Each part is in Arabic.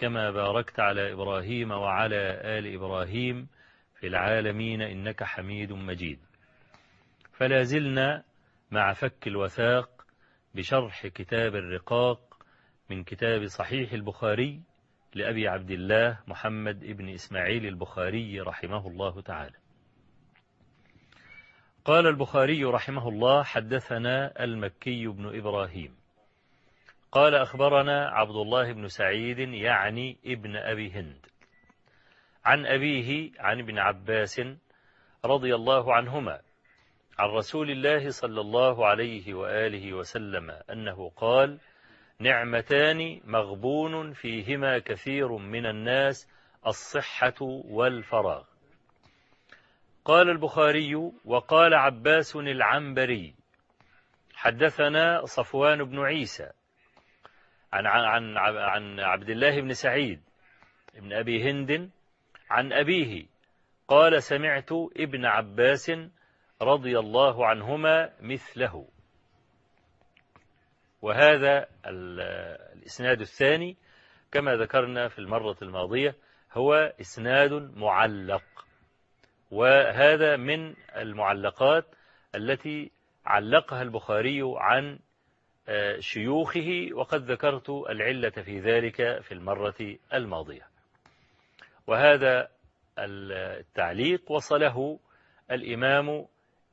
كما باركت على إبراهيم وعلى آل إبراهيم في العالمين إنك حميد مجيد. فلا زلنا مع فك الوثاق بشرح كتاب الرقاق من كتاب صحيح البخاري لأبي عبد الله محمد ابن إسماعيل البخاري رحمه الله تعالى. قال البخاري رحمه الله حدثنا المكي بن إبراهيم. قال أخبرنا عبد الله بن سعيد يعني ابن أبي هند. عن أبيه عن ابن عباس رضي الله عنهما عن رسول الله صلى الله عليه وآله وسلم أنه قال نعمتان مغبون فيهما كثير من الناس الصحة والفراغ. قال البخاري وقال عباس العنبري حدثنا صفوان بن عيسى عن عن عن عبد الله بن سعيد ابن أبي هند عن أبيه قال سمعت ابن عباس رضي الله عنهما مثله. وهذا الإسناد الثاني كما ذكرنا في المرة الماضية هو إسناد معلق. وهذا من المعلقات التي علقها البخاري عن شيوخه وقد ذكرت العلة في ذلك في المرة الماضية. وهذا التعليق وصله الإمام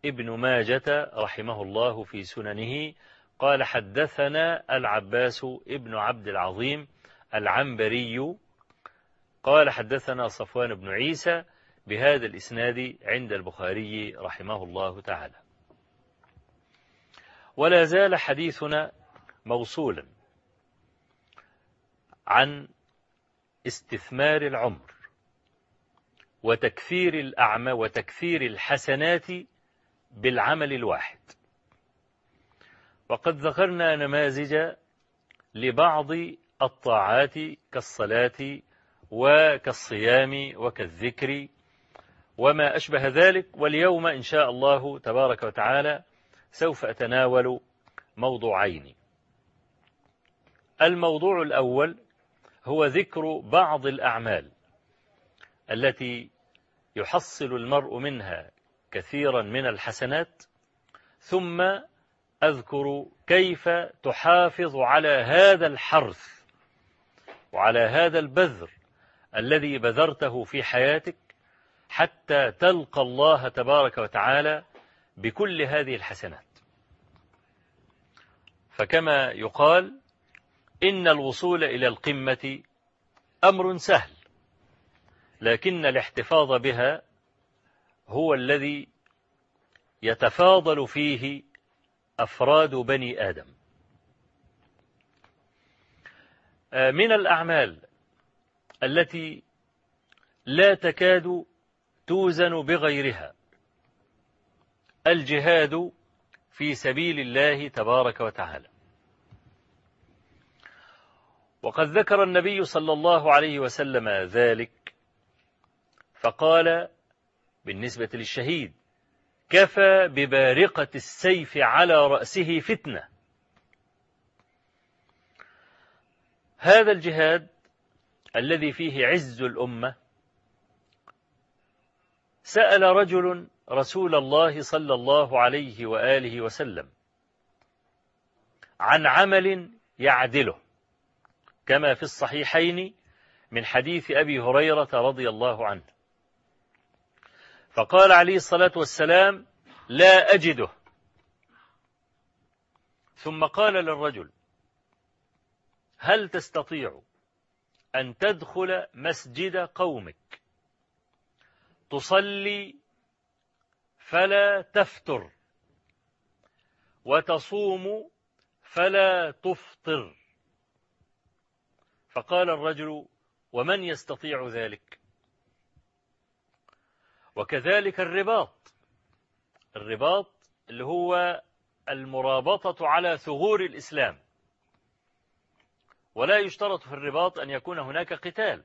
ابن ماجة رحمه الله في سننه. قال حدثنا العباس ابن عبد العظيم العنبري. قال حدثنا صفوان بن عيسى بهذا الإسناد عند البخاري رحمه الله تعالى. ولا زال حديثنا موصولا عن استثمار العمر وتكثير الأعمى وتكثير الحسنات بالعمل الواحد. وقد ذكرنا نماذج لبعض الطاعات كالصلاة وكالصيام وكالذكر وما أشبه ذلك. واليوم إن شاء الله تبارك وتعالى سوف أتناول موضوعين. الموضوع الأول هو ذكر بعض الأعمال التي يحصل المرء منها كثيرا من الحسنات ثم أذكر كيف تحافظ على هذا الحرث وعلى هذا البذر الذي بذرته في حياتك حتى تلقى الله تبارك وتعالى بكل هذه الحسنات. فكما يقال إن الوصول إلى القمة أمر سهل لكن الاحتفاظ بها هو الذي يتفاضل فيه أفراد بني آدم. من الأعمال التي لا تكاد توزن بغيرها الجهاد في سبيل الله تبارك وتعالى. وقد ذكر النبي صلى الله عليه وسلم ذلك فقال بالنسبة للشهيد كفى ببارقة السيف على رأسه فتنة. هذا الجهاد الذي فيه عز الأمة سأل رجل رسول الله صلى الله عليه وآله وسلم عن عمل يعدله كما في الصحيحين من حديث أبي هريرة رضي الله عنه. فقال عليه الصلاة والسلام لا أجده. ثم قال للرجل هل تستطيع أن تدخل مسجد قومك؟ تصلي فلا تفتر وتصوم فلا تفطر. فقال الرجل ومن يستطيع ذلك؟ وكذلك الرباط. الرباط اللي هو المرابطة على ثغور الإسلام. ولا يشترط في الرباط أن يكون هناك قتال.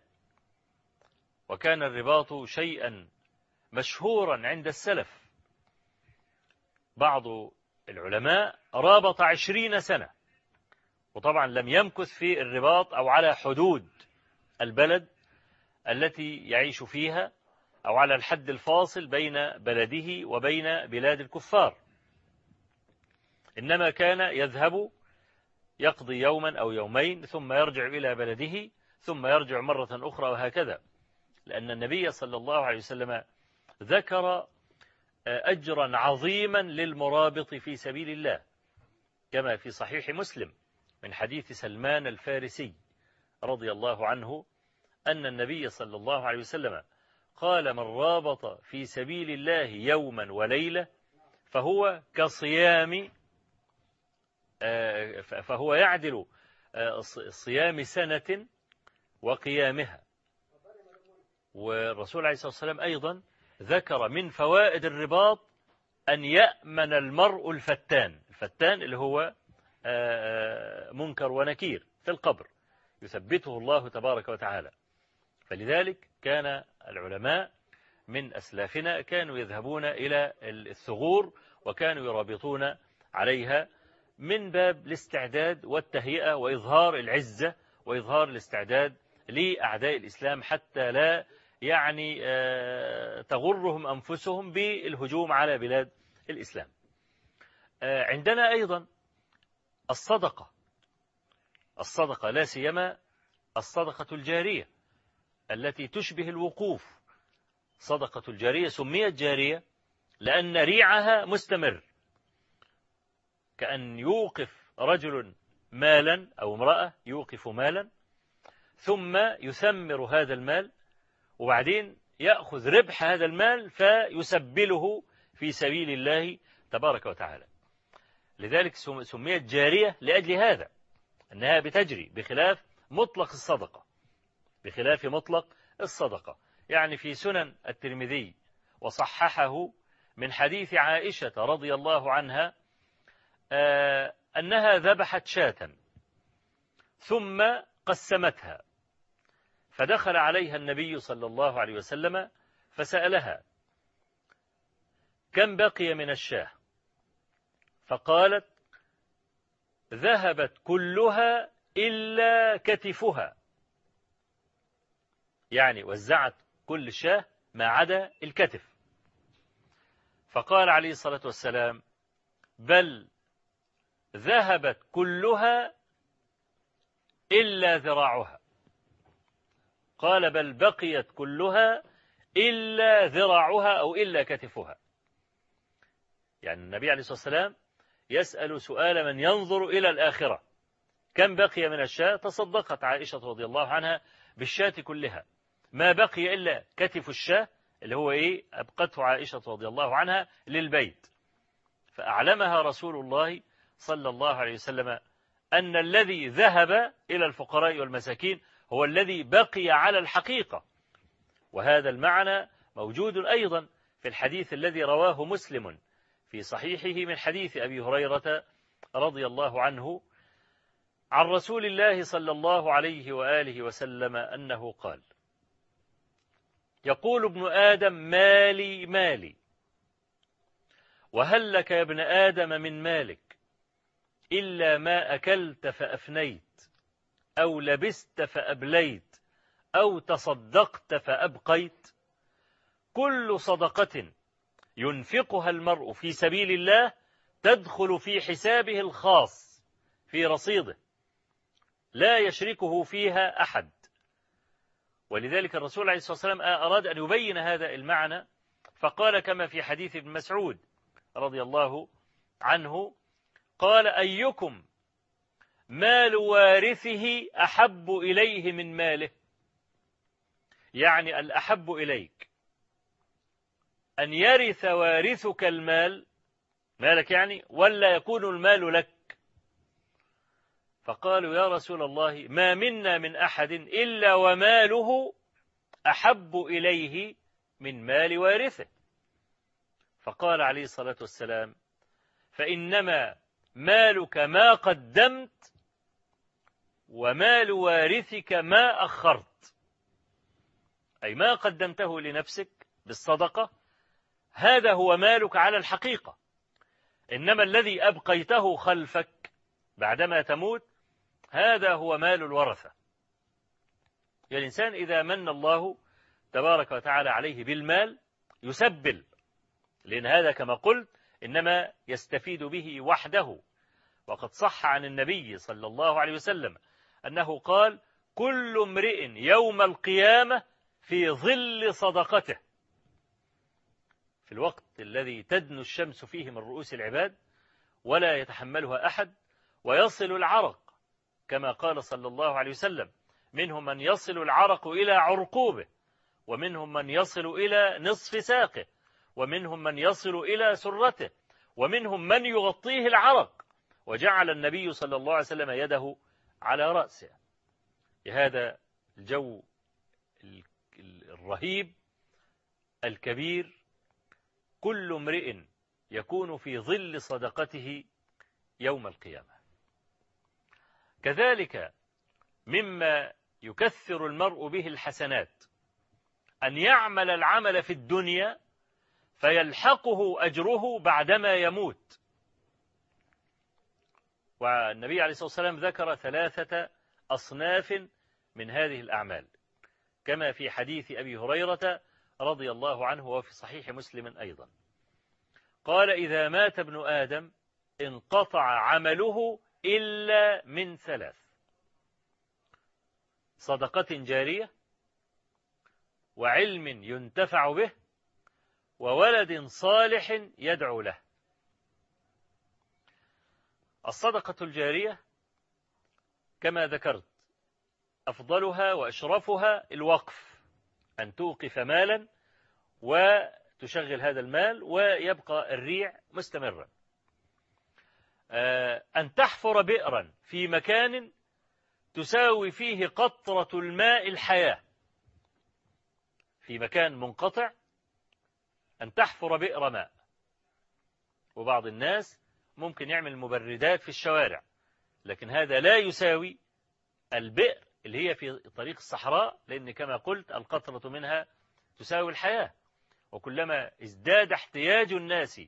وكان الرباط شيئا مشهورا عند السلف. بعض العلماء رابط عشرين سنة وطبعا لم يمكث في الرباط أو على حدود البلد التي يعيش فيها أو على الحد الفاصل بين بلده وبين بلاد الكفار. إنما كان يذهب يقضي يوما أو يومين ثم يرجع إلى بلده ثم يرجع مرة أخرى وهكذا. لأن النبي صلى الله عليه وسلم ذكر أجرا عظيما للمرابط في سبيل الله كما في صحيح مسلم من حديث سلمان الفارسي رضي الله عنه أن النبي صلى الله عليه وسلم قال من رابط في سبيل الله يوما وليلة فهو كصيام آه، فهو يعدل آه، صيام سنة وقيامها. والرسول عليه الصلاة والسلام أيضا ذكر من فوائد الرباط أن يأمن المرء الفتان الفتان اللي هو آه، منكر ونكير في القبر يثبته الله تبارك وتعالى. فلذلك كان العلماء من أسلافنا كانوا يذهبون إلى الثغور وكانوا يرابطون عليها من باب الاستعداد والتهيئة وإظهار العزة وإظهار الاستعداد لأعداء الإسلام حتى لا يعني آه، تغرهم أنفسهم بالهجوم على بلاد الإسلام. آه، عندنا أيضا الصدقة. الصدقة لا سيما الصدقة الجارية التي تشبه الوقوف. صدقة الجارية سميت جارية لأن ريعها مستمر. كأن يوقف رجل مالا أو امرأة يوقف مالا ثم يثمر هذا المال وبعدين يأخذ ربح هذا المال فيسبله في سبيل الله تبارك وتعالى. لذلك سميت جارية لأجل هذا أنها بتجري بخلاف مطلق الصدقة بخلاف مطلق الصدقة. يعني في سنن الترمذي وصححه من حديث عائشة رضي الله عنها آه، أنها ذبحت شاة ثم قسمتها. فدخل عليها النبي صلى الله عليه وسلم فسألها كم بقي من الشاه؟ فقالت ذهبت كلها إلا كتفها. يعني وزعت كل شاه ما عدا الكتف. فقال عليه الصلاة والسلام بل ذهبت كلها إلا ذراعها. قال بل بقيت كلها إلا ذراعها أو إلا كتفها. يعني النبي عليه الصلاة والسلام يسأل سؤال من ينظر إلى الآخرة. كم بقي من الشاة؟ تصدقت عائشة رضي الله عنها بالشاة كلها. ما بقي إلا كتف الشاة اللي هو إيه؟ أبقته عائشة رضي الله عنها للبيت. فأعلمها رسول الله صلى الله عليه وسلم أن الذي ذهب إلى الفقراء والمساكين هو الذي بقي على الحقيقة. وهذا المعنى موجود أيضا في الحديث الذي رواه مسلم في صحيحه من حديث أبي هريرة رضي الله عنه عن رسول الله صلى الله عليه وآله وسلم أنه قال يقول ابن آدم مالي مالي. وهل لك يا ابن آدم من مالك إلا ما أكلت فأفنيت. أو لبست فأبليت أو تصدقت فأبقيت. كل صدقة ينفقها المرء في سبيل الله تدخل في حسابه الخاص في رصيده لا يشركه فيها أحد. ولذلك الرسول عليه الصلاة والسلام أراد أن يبين هذا المعنى فقال كما في حديث ابن مسعود رضي الله عنه قال أيكم مال وارثه أحب إليه من ماله. يعني الأحب إليك. أن يرث وارثك المال مالك يعني ولا يكون المال لك. فقالوا يا رسول الله ما منا من أحد إلا وماله أحب إليه من مال وارثه. فقال عليه الصلاة والسلام فإنما مالك ما قدمت ومال وارثك ما أخرت. أي ما قدمته لنفسك بالصدقة هذا هو مالك على الحقيقة. إنما الذي أبقيته خلفك بعدما تموت هذا هو مال الورثة. الإنسان إذا من الله تبارك وتعالى عليه بالمال يسبل. لأن هذا كما قلت إنما يستفيد به وحده. وقد صح عن النبي صلى الله عليه وسلم أنه قال كل امرئ يوم القيامة في ظل صدقته. في الوقت الذي تدنو الشمس فيه من رؤوس العباد ولا يتحملها أحد ويصل العرق كما قال صلى الله عليه وسلم منهم من يصل العرق إلى عرقوبه ومنهم من يصل إلى نصف ساقه ومنهم من يصل إلى سرته ومنهم من يغطيه العرق. وجعل النبي صلى الله عليه وسلم يده على رأسه. هذا الجو الرهيب الكبير كل امرئ يكون في ظل صدقته يوم القيامة. كذلك مما يكثر المرء به الحسنات أن يعمل العمل في الدنيا فيلحقه أجره بعدما يموت. والنبي عليه الصلاة والسلام ذكر ثلاثة أصناف من هذه الأعمال كما في حديث أبي هريرة رضي الله عنه وفي صحيح مسلم أيضا. قال إذا مات ابن آدم انقطع عمله إلا من ثلاث. صدقة جارية وعلم ينتفع به وولد صالح يدعو له. الصدقة الجارية كما ذكرت أفضلها وأشرفها الوقف أن توقف مالا وتشغل هذا المال ويبقى الريع مستمرا. آه، أن تحفر بئرا في مكان تساوي فيه قطرة الماء الحياة في مكان منقطع أن تحفر بئر ماء. وبعض الناس ممكن يعمل مبردات في الشوارع لكن هذا لا يساوي البئر اللي هي في طريق الصحراء لأن كما قلت القطرة منها تساوي الحياة. وكلما ازداد احتياج الناس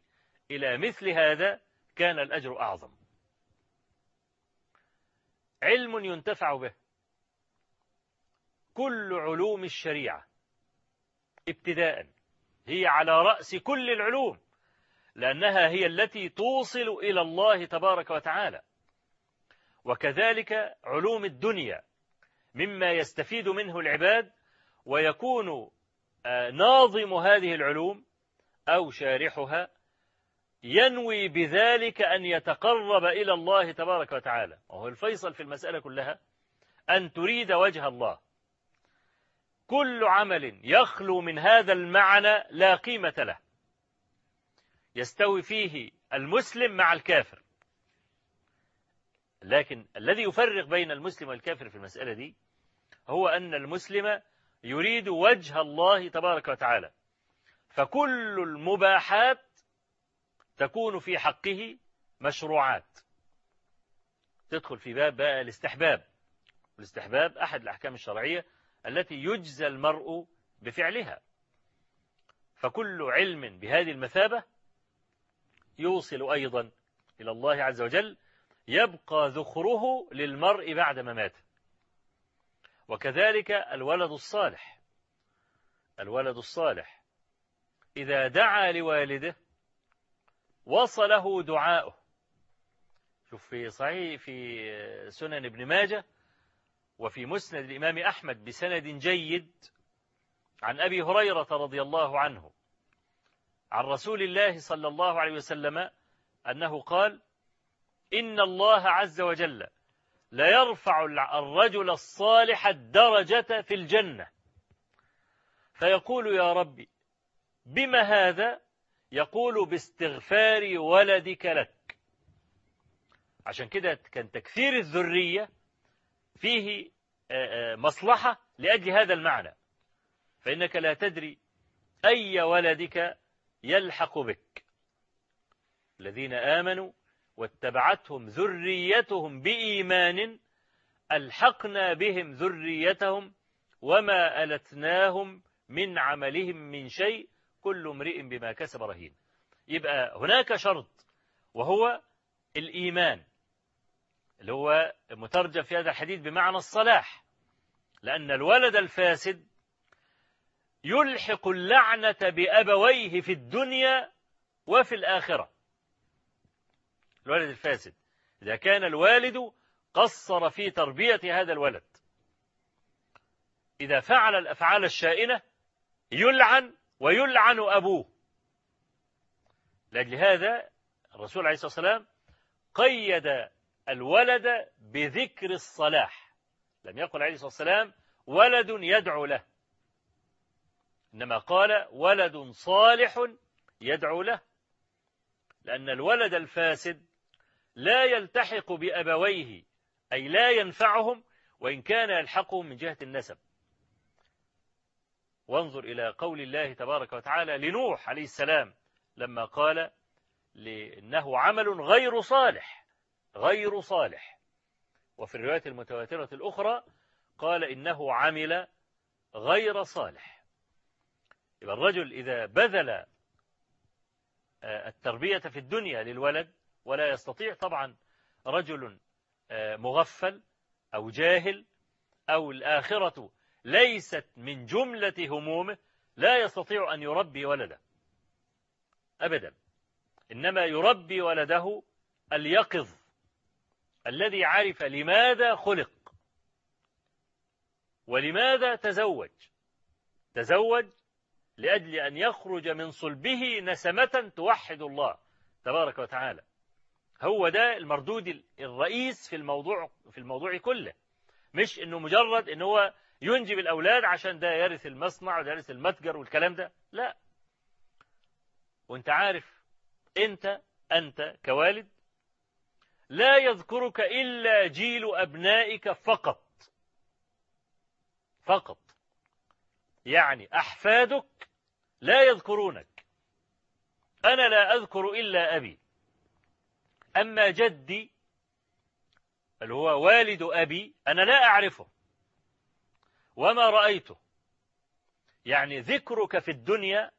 إلى مثل هذا كان الأجر أعظم. علم ينتفع به. كل علوم الشريعة ابتداء هي على رأس كل العلوم. لأنها هي التي توصل إلى الله تبارك وتعالى. وكذلك علوم الدنيا مما يستفيد منه العباد ويكون آه، ناظم هذه العلوم أو شارحها ينوي بذلك أن يتقرب إلى الله تبارك وتعالى. وهو الفيصل في المسألة كلها أن تريد وجه الله. كل عمل يخلو من هذا المعنى لا قيمة له. يستوي فيه المسلم مع الكافر. لكن الذي يفرق بين المسلم والكافر في المسألة دي هو أن المسلم يريد وجه الله تبارك وتعالى. فكل المباحات تكون في حقه مشروعات. تدخل في باب بقى الاستحباب. الاستحباب أحد الأحكام الشرعية التي يجزى المرء بفعلها. فكل علم بهذه المثابة يوصل أيضا إلى الله عز وجل يبقى ذخره للمرء بعد ما مات. وكذلك الولد الصالح. الولد الصالح إذا دعا لوالده وصله دعاؤه. شوف في صحيح في سنن ابن ماجه وفي مسند الإمام أحمد بسند جيد عن أبي هريرة رضي الله عنه. عن رسول الله صلى الله عليه وسلم أنه قال إن الله عز وجل لا يرفع الرجل الصالح الدرجة في الجنة. فيقول يا ربي بما هذا يقول باستغفار ولدك لك. عشان كده كان تكثير الذرية فيه مصلحة لأجل هذا المعنى. فإنك لا تدري أي ولدك يلحق بك. الذين آمنوا واتبعتهم ذريتهم بإيمان ألحقنا بهم ذريتهم وما ألتناهم من عملهم من شيء كل امرئ بما كسب رهين. يبقى هناك شرط وهو الإيمان اللي هو مترجم في هذا الحديث بمعنى الصلاح لأن الولد الفاسد يلحق اللعنة بأبويه في الدنيا وفي الآخرة. الولد الفاسد. إذا كان الوالد قصر في تربية هذا الولد. إذا فعل الأفعال الشائنة يلعن ويلعن أبوه. لأجل هذا الرسول عليه الصلاة والسلام قيد الولد بذكر الصلاح. لم يقل عليه الصلاة والسلام ولد يدعو له. إنما قال ولد صالح يدعو له لأن الولد الفاسد لا يلتحق بأبويه أي لا ينفعهم وإن كان يلحقهم من جهة النسب. وانظر إلى قول الله تبارك وتعالى لنوح عليه السلام لما قال إنه عمل غير صالح غير صالح. وفي الروايات المتواترة الأخرى قال إنه عمل غير صالح. يبقى الرجل إذا بذل التربية في الدنيا للولد ولا يستطيع طبعا رجل مغفل أو جاهل أو الآخرة ليست من جملة همومه لا يستطيع أن يربي ولده. أبدا. إنما يربي ولده اليقظ الذي عرف لماذا خلق ولماذا تزوج. تزوج لأجل أن يخرج من صلبه نسمة توحد الله تبارك وتعالى. هو ده المردود الرئيس في الموضوع في الموضوع كله. مش إنه مجرد إن هو ينجب الأولاد عشان ده يرث المصنع وده يرث المتجر والكلام ده. لا. وأنت عارف أنت أنت كوالد لا يذكرك إلا جيل أبنائك فقط. فقط. يعني أحفادك لا يذكرونك. أنا لا أذكر إلا أبي. أما جدي اللي هو والد أبي أنا لا أعرفه. وما رأيته. يعني ذكرك في الدنيا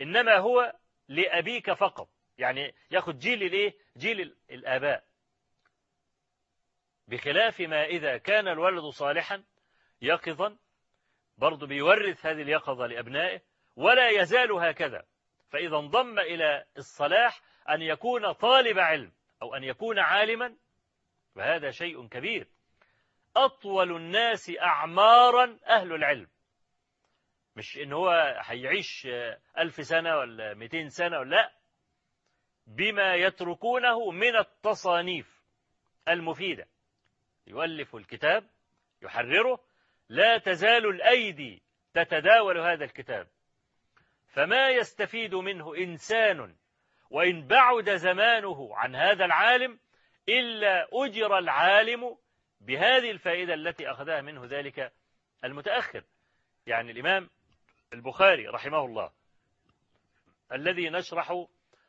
إنما هو لأبيك فقط. يعني ياخد جيل الإيه؟ جيل الآباء. بخلاف ما إذا كان الولد صالحا يقظا برضه بيورث هذه اليقظة لأبنائه ولا يزال هكذا. فإذا انضم إلى الصلاح أن يكون طالب علم أو أن يكون عالما وهذا شيء كبير. أطول الناس أعمارا أهل العلم. مش إن هو هيعيش ألف سنة ولا مئتين سنة ولا لا بما يتركونه من التصانيف المفيدة. يؤلف الكتاب يحرره لا تزال الأيدي تتداول هذا الكتاب. فما يستفيد منه إنسان وإن بعد زمانه عن هذا العالم إلا أجر العالم بهذه الفائدة التي أخذها منه ذلك المتأخر. يعني الإمام البخاري رحمه الله الذي نشرح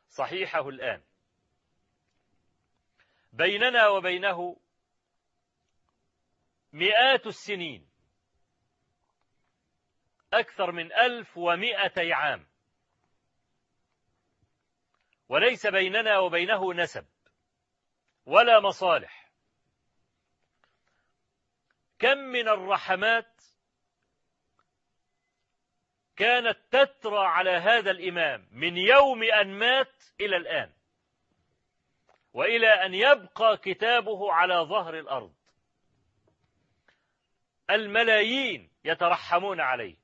صحيحه الآن. بيننا وبينه مئات السنين أكثر من ألف ومئتي عام. وليس بيننا وبينه نسب ولا مصالح. كم من الرحمات كانت تترى على هذا الإمام من يوم أن مات إلى الآن وإلى أن يبقى كتابه على ظهر الأرض. الملايين يترحمون عليه.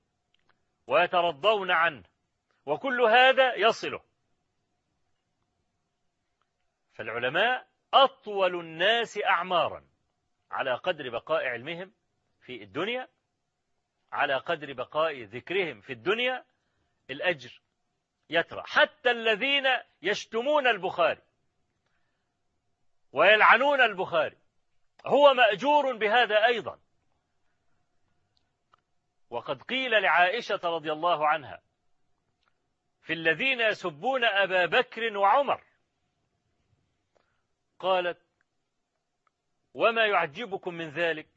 ويترضون عنه وكل هذا يصله. فالعلماء أطول الناس أعمارا على قدر بقاء علمهم في الدنيا على قدر بقاء ذكرهم في الدنيا الأجر يترى. حتى الذين يشتمون البخاري ويلعنون البخاري هو مأجور بهذا أيضا. وقد قيل لعائشة رضي الله عنها في الذين يسبون أبا بكر وعمر. قالت وما يعجبكم من ذلك؟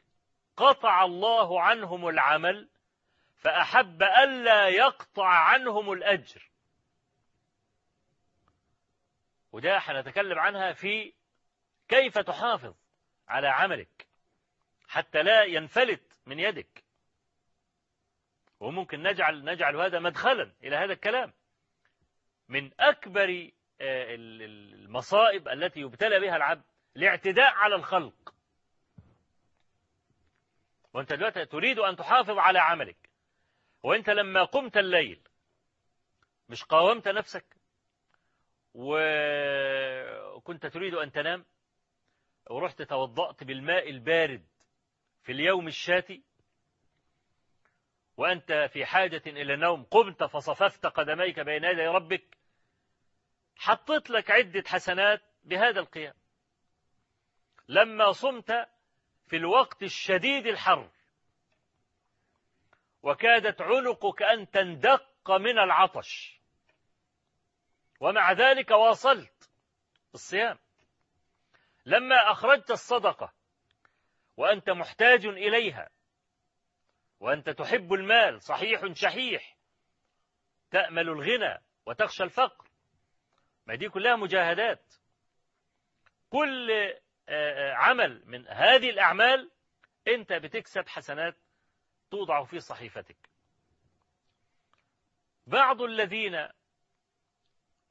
قطع الله عنهم العمل فأحب ألا يقطع عنهم الأجر. وده حنتكلم عنها في كيف تحافظ على عملك حتى لا ينفلت من يدك. وممكن نجعل نجعل هذا مدخلا إلى هذا الكلام. من أكبر آه، المصائب التي يبتلى بها العبد الاعتداء على الخلق. وأنت دلوقتي تريد أن تحافظ على عملك. وأنت لما قمت الليل مش قاومت نفسك؟ وكنت تريد أن تنام؟ ورحت توضأت بالماء البارد في اليوم الشاتي؟ وأنت في حاجة إلى النوم قمت فصففت قدميك بين يدي ربك حطيت لك عدة حسنات بهذا القيام. لما صمت في الوقت الشديد الحر وكادت عنقك أن تندق من العطش ومع ذلك واصلت الصيام. لما أخرجت الصدقة وأنت محتاج إليها وأنت تحب المال صحيح شحيح. تأمل الغنى وتخشى الفقر. ما دي كلها مجاهدات. كل آه، آه، عمل من هذه الأعمال أنت بتكسب حسنات توضع في صحيفتك. بعض الذين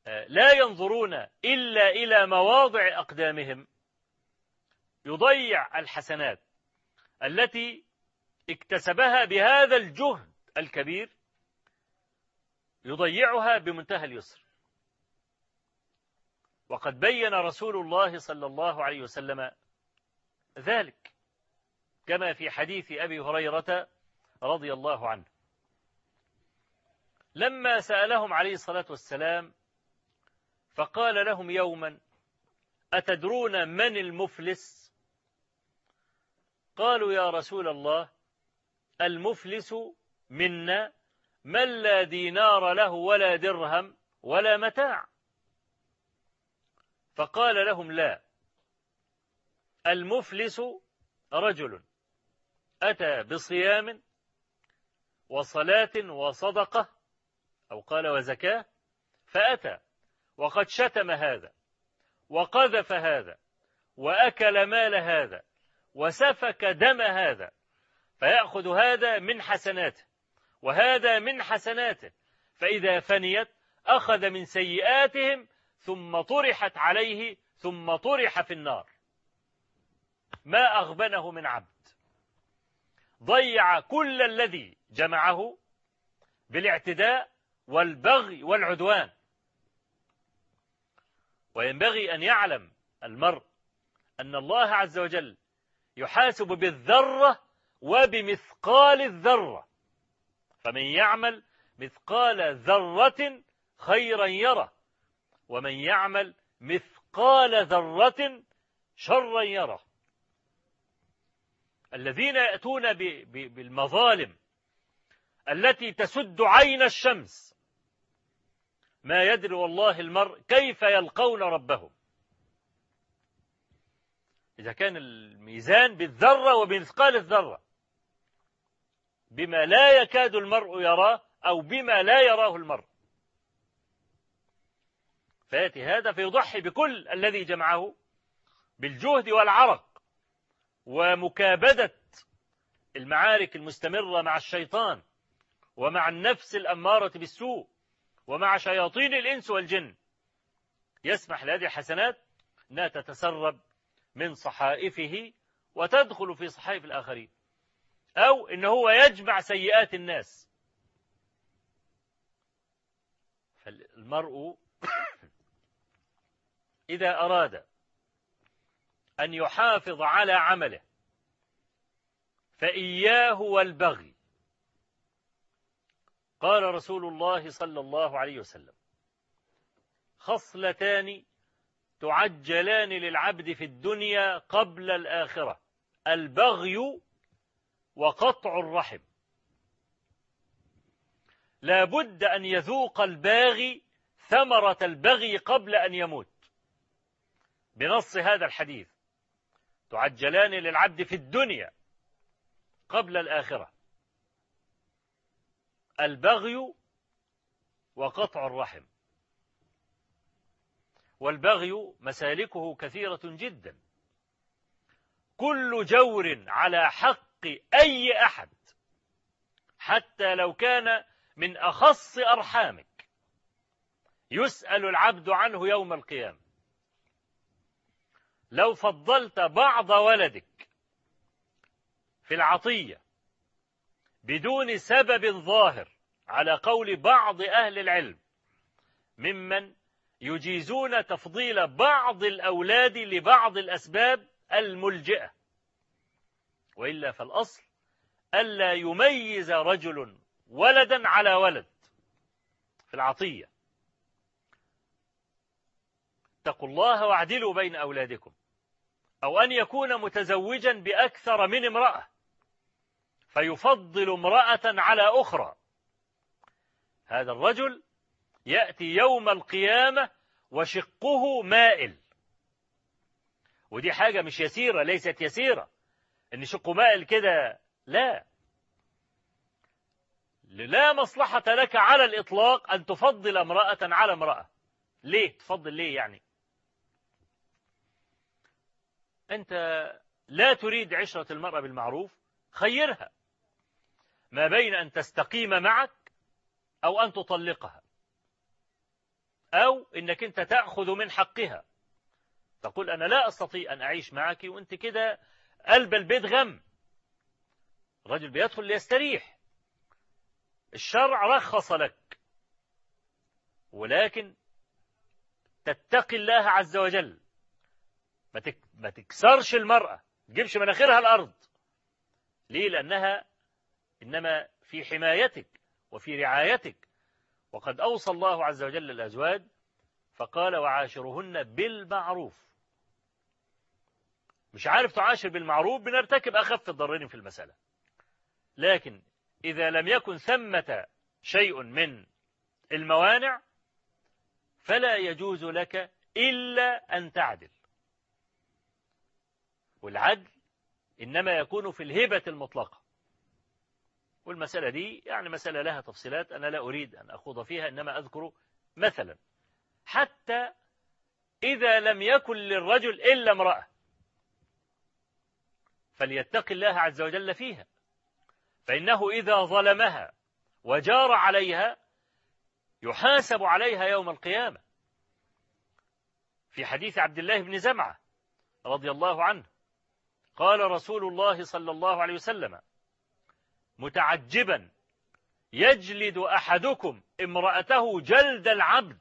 آه، لا ينظرون إلا إلى مواضع أقدامهم يضيع الحسنات التي اكتسبها بهذا الجهد الكبير يضيعها بمنتهى اليسر. وقد بين رسول الله صلى الله عليه وسلم ذلك كما في حديث أبي هريرة رضي الله عنه. لما سألهم عليه الصلاة والسلام فقال لهم يوما أتدرون من المفلس؟ قالوا يا رسول الله المفلس منا من لا دينار له ولا درهم ولا متاع. فقال لهم لا المفلس رجل أتى بصيام وصلاة وصدقة أو قال وزكاة فأتى وقد شتم هذا وقذف هذا وأكل مال هذا وسفك دم هذا فيأخذ هذا من حسناته وهذا من حسناته. فإذا فنيت أخذ من سيئاتهم ثم طرحت عليه ثم طرح في النار. ما أغبنه من عبد. ضيع كل الذي جمعه بالاعتداء والبغي والعدوان. وينبغي أن يعلم المرء أن الله عز وجل يحاسب بالذرة وبمثقال الذرة. فمن يعمل مثقال ذرة خيرا يره ومن يعمل مثقال ذرة شرا يره. الذين يأتون بالمظالم التي تسد عين الشمس ما يدري والله المرء كيف يلقون ربهم. إذا كان الميزان بالذرة وبمثقال الذرة بما لا يكاد المرء يراه أو بما لا يراه المرء. فيأتي هذا فيضحي بكل الذي جمعه بالجهد والعرق ومكابدة المعارك المستمرة مع الشيطان ومع النفس الأمارة بالسوء ومع شياطين الإنس والجن. يسمح لهذه الحسنات أنها تتسرب من صحائفه وتدخل في صحائف الآخرين. أو إن هو يجمع سيئات الناس. المرء إذا أراد أن يحافظ على عمله فإياه والبغي. قال رسول الله صلى الله عليه وسلم خصلتان تعجلان للعبد في الدنيا قبل الآخرة. البغي وقطع الرحم. لا بد أن يذوق الباغي ثمرة البغي قبل أن يموت. بنص هذا الحديث تعجلان للعبد في الدنيا قبل الآخرة. البغي وقطع الرحم. والبغي مسالكه كثيرة جدا. كل جور على حق أي أحد حتى لو كان من أخص أرحامك يسأل العبد عنه يوم القيامة. لو فضلت بعض ولدك في العطية بدون سبب ظاهر على قول بعض أهل العلم ممن يجيزون تفضيل بعض الأولاد لبعض الأسباب الملجئة. وإلا فالأصل ألا يميز رجل ولدا على ولد في العطية. اتقوا الله واعدلوا بين أولادكم أو أن يكون متزوجا بأكثر من امرأة فيفضل امرأة على أخرى. هذا الرجل يأتي يوم القيامة وشقه مائل. ودي حاجة مش يسيرة ليست يسيرة. إن شقه مائل كده لا. لا مصلحة لك على الإطلاق أن تفضل امرأة على امرأة. ليه؟ تفضل ليه يعني؟ أنت لا تريد عشرة المرأة بالمعروف خيرها. ما بين أن تستقيم معك أو أن تطلقها. أو أنك أنت تأخذ من حقها. تقول أنا لا أستطيع أن أعيش معك وأنت كده قلب البيت غم. الرجل بيدخل ليستريح. الشرع رخص لك. ولكن تتقي الله عز وجل. ما ما تكسرش المرأة. ما تجيبش مناخيرها الأرض. ليه؟ لأنها إنما في حمايتك وفي رعايتك. وقد أوصى الله عز وجل الأزواج فقال وعاشرهن بالمعروف. مش عارف تعاشر بالمعروف بنرتكب أخف الضررين في المسألة. لكن إذا لم يكن ثمة شيء من الموانع فلا يجوز لك إلا أن تعدل. والعدل إنما يكون في الهبة المطلقة. والمسألة دي يعني مسألة لها تفصيلات أنا لا أريد أن أخوض فيها إنما أذكر مثلا. حتى إذا لم يكن للرجل إلا امرأة فليتق الله عز وجل فيها. فإنه إذا ظلمها وجار عليها يحاسب عليها يوم القيامة. في حديث عبد الله بن زمعة رضي الله عنه قال رسول الله صلى الله عليه وسلم متعجبا يجلد أحدكم امرأته جلد العبد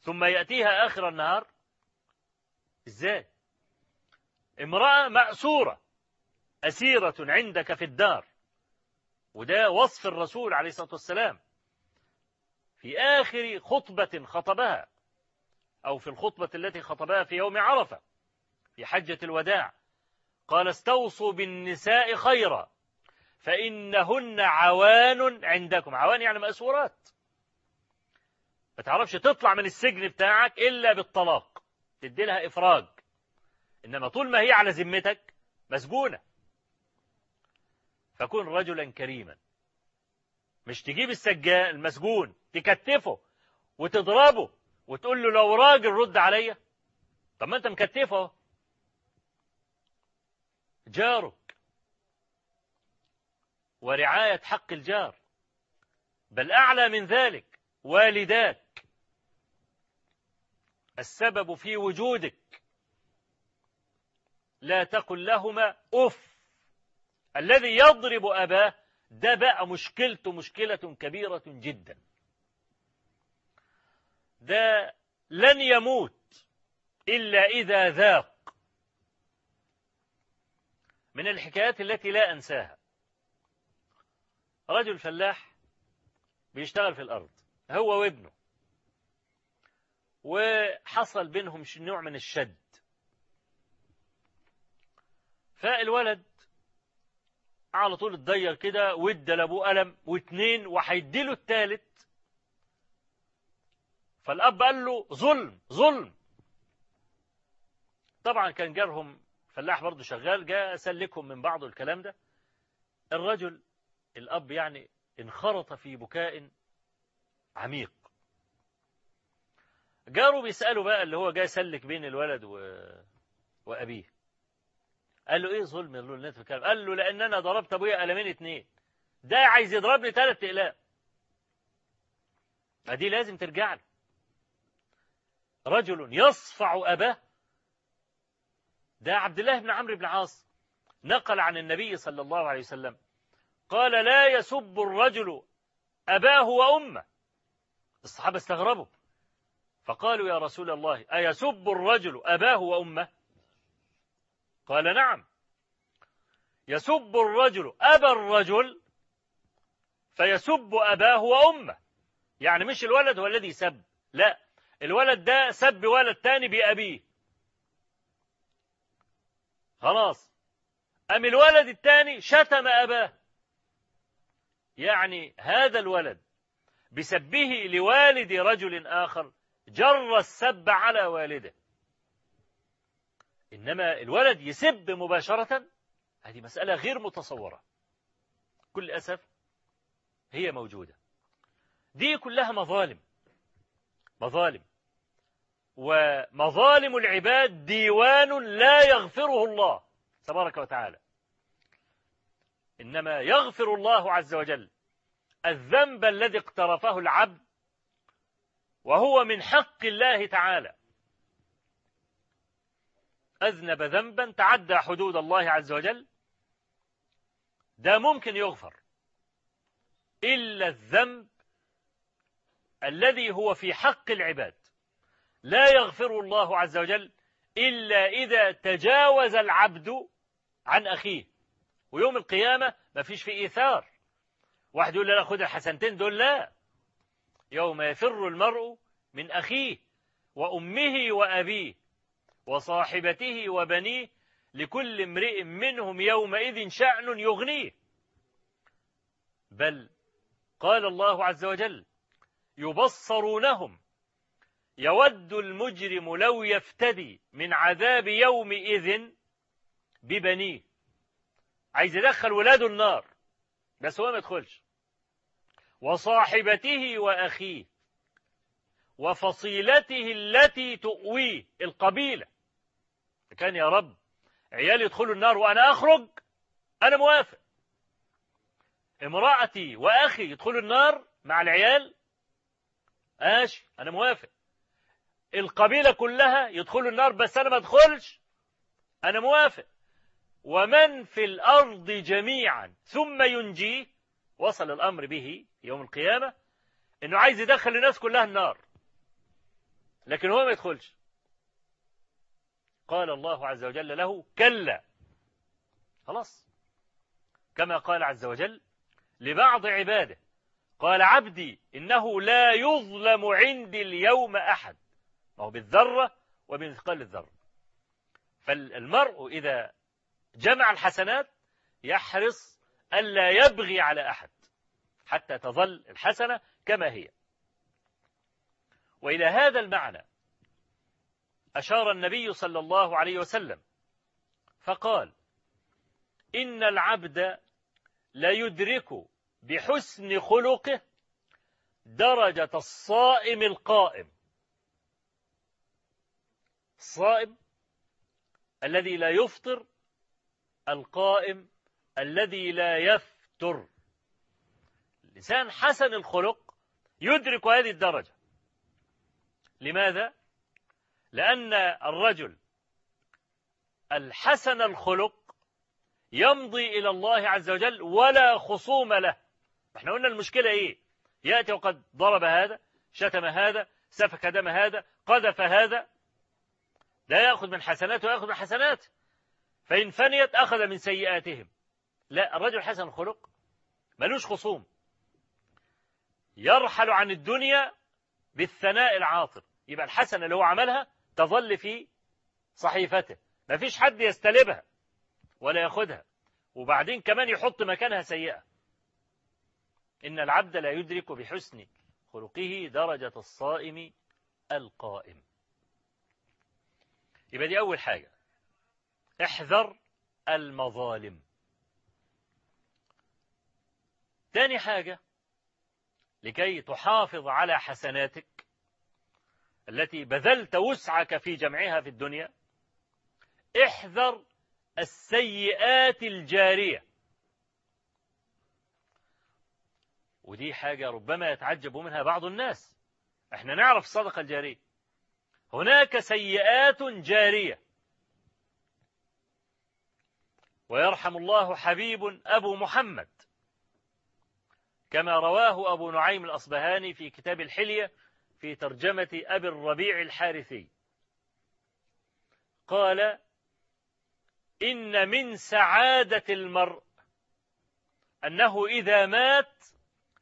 ثم يأتيها آخر النهار. إزاي؟ امرأة مأسورة أسيرة عندك في الدار. وده وصف الرسول عليه الصلاة والسلام. في آخر خطبة خطبها أو في الخطبة التي خطبها في يوم عرفة في حجة الوداع قال استوصوا بالنساء خيرا فإنهن عوان عندكم. عوان يعني مأسورات. ما تعرفش تطلع من السجن بتاعك إلا بالطلاق تدي لها إفراج. إنما طول ما هي على ذمتك مسجونة. فكن رجلا كريما. مش تجيب السجان المسجون تكتفه وتضربه وتقول له لو راجل رد عليا. طب ما انت مكتفه جارك ورعاية حق الجار. بل أعلى من ذلك والداك. السبب في وجودك. لا تقل لهما أف. الذي يضرب أباه ده بقى مشكلته مشكلة كبيرة جدا. ده لن يموت إلا إذا ذاق. من الحكايات التي لا أنساها. رجل فلاح بيشتغل في الأرض هو وابنه. وحصل بينهم نوع من الشد. فالولد على طول اتضير كده وادى لابوه قلم واتنين وهيديله التالت. فالأب قال له ظلم ظلم. طبعا كان جارهم فلاح برضه شغال جاء سلكهم من بعض الكلام ده. الرجل الأب يعني انخرط في بكاء عميق. جاره بيسأله بقى اللي هو جاي يسلك بين الولد و... وأبيه. قال له إيه ظلم اللي أنت بتتكلم؟ قال له لأن أنا ضربت أبويا قلمين اتنين. ده عايز يضربني ثلاث أقلام. دي لازم ترجع له. رجل يصفع أباه. ده عبد الله بن عمرو بن عاص نقل عن النبي صلى الله عليه وسلم. قال لا يسب الرجل أباه وأمه. الصحابة استغربوا. فقالوا يا رسول الله أيسب الرجل أباه وأمه؟ قال نعم. يسب الرجل أبا الرجل فيسب أباه وأمه. يعني مش الولد هو الذي سب لا. الولد ده سب ولد تاني بأبيه. خلاص. أم الولد الثاني شتم أباه. يعني هذا الولد بسبه لوالد رجل آخر جر السب على والده. إنما الولد يسب مباشرة. هذه مسألة غير متصورة. كل أسف هي موجودة. دي كلها مظالم. مظالم. ومظالم العباد ديوان لا يغفره الله تبارك وتعالى. إنما يغفر الله عز وجل الذنب الذي اقترفه العبد وهو من حق الله تعالى. أذنب ذنبا تعدى حدود الله عز وجل. ده ممكن يغفر. إلا الذنب الذي هو في حق العباد. لا يغفر الله عز وجل إلا إذا تجاوز العبد عن أخيه. ويوم القيامة ما فيش في إيثار. واحد يقول لا خد الحسنتين دول لا. يوم يفر المرء من أخيه وأمه وأبيه. وصاحبته وبنيه لكل امرئ منهم يومئذ شأن يغنيه. بل قال الله عز وجل يبصرونهم يود المجرم لو يفتدي من عذاب يومئذ ببنيه. عايز يدخل ولاده النار بس هو ما يدخلش. وصاحبته وأخيه وفصيلته التي تؤويه القبيلة. كان يا رب عيالي يدخلوا النار وأنا أخرج أنا موافق. امرأتي وأخي يدخلوا النار مع العيال ماشي أنا موافق. القبيلة كلها يدخلوا النار بس أنا ما أدخلش أنا موافق. ومن في الأرض جميعا ثم ينجيه وصل الأمر به يوم القيامة إنه عايز يدخل الناس كلها النار لكن هو ما يدخلش. قال الله عز وجل له كلا. خلاص. كما قال عز وجل لبعض عباده قال عبدي إنه لا يظلم عندي اليوم أحد. ما هو بالذرة وبمثقال الذرة. فالمرء إذا جمع الحسنات يحرص ألا يبغي على أحد حتى تظل الحسنة كما هي. وإلى هذا المعنى أشار النبي صلى الله عليه وسلم فقال إن العبد ليدرك بحسن خلقه درجة الصائم القائم. الصائم الذي لا يفطر القائم الذي لا يفتر الإنسان حسن الخلق يدرك هذه الدرجة. لماذا؟ لأن الرجل الحسن الخلق يمضي إلى الله عز وجل ولا خصوم له. إحنا قلنا المشكلة إيه؟ يأتي وقد ضرب هذا شتم هذا سفك دم هذا قذف هذا. لا يأخذ من حسناته ويأخذ من حسناته فإن فنيت أخذ من سيئاتهم. لا الرجل حسن الخلق ملوش خصوم. يرحل عن الدنيا بالثناء العاطر يبقى الحسنة اللي هو عملها تظل في صحيفته. ما فيش حد يستلبها ولا ياخدها. وبعدين كمان يحط مكانها سيئة. إن العبد لا يدرك بحسن خلقه درجة الصائم القائم. يبقى دي أول حاجة. احذر المظالم. تاني حاجة لكي تحافظ على حسناتك التي بذلت وسعك في جمعها في الدنيا احذر السيئات الجارية. ودي حاجة ربما يتعجب منها بعض الناس. إحنا نعرف الصدقة الجارية هناك سيئات جارية. ويرحم الله حبيب أبو محمد. كما رواه أبو نعيم الأصبهاني في كتاب الحلية في ترجمة أبي الربيع الحارثي. قال إن من سعادة المرء أنه إذا مات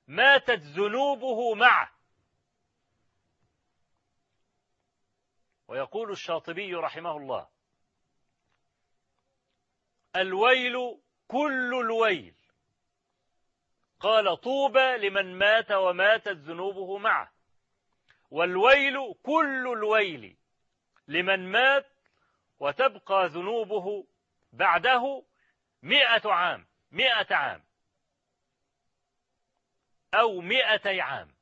ماتت ذنوبه معه. ويقول الشاطبي رحمه الله الويل كل الويل. قال طوبى لمن مات وماتت ذنوبه معه. والويل كل الويل لمن مات وتبقى ذنوبه بعده مئة عام مئة عام أو مئتي عام.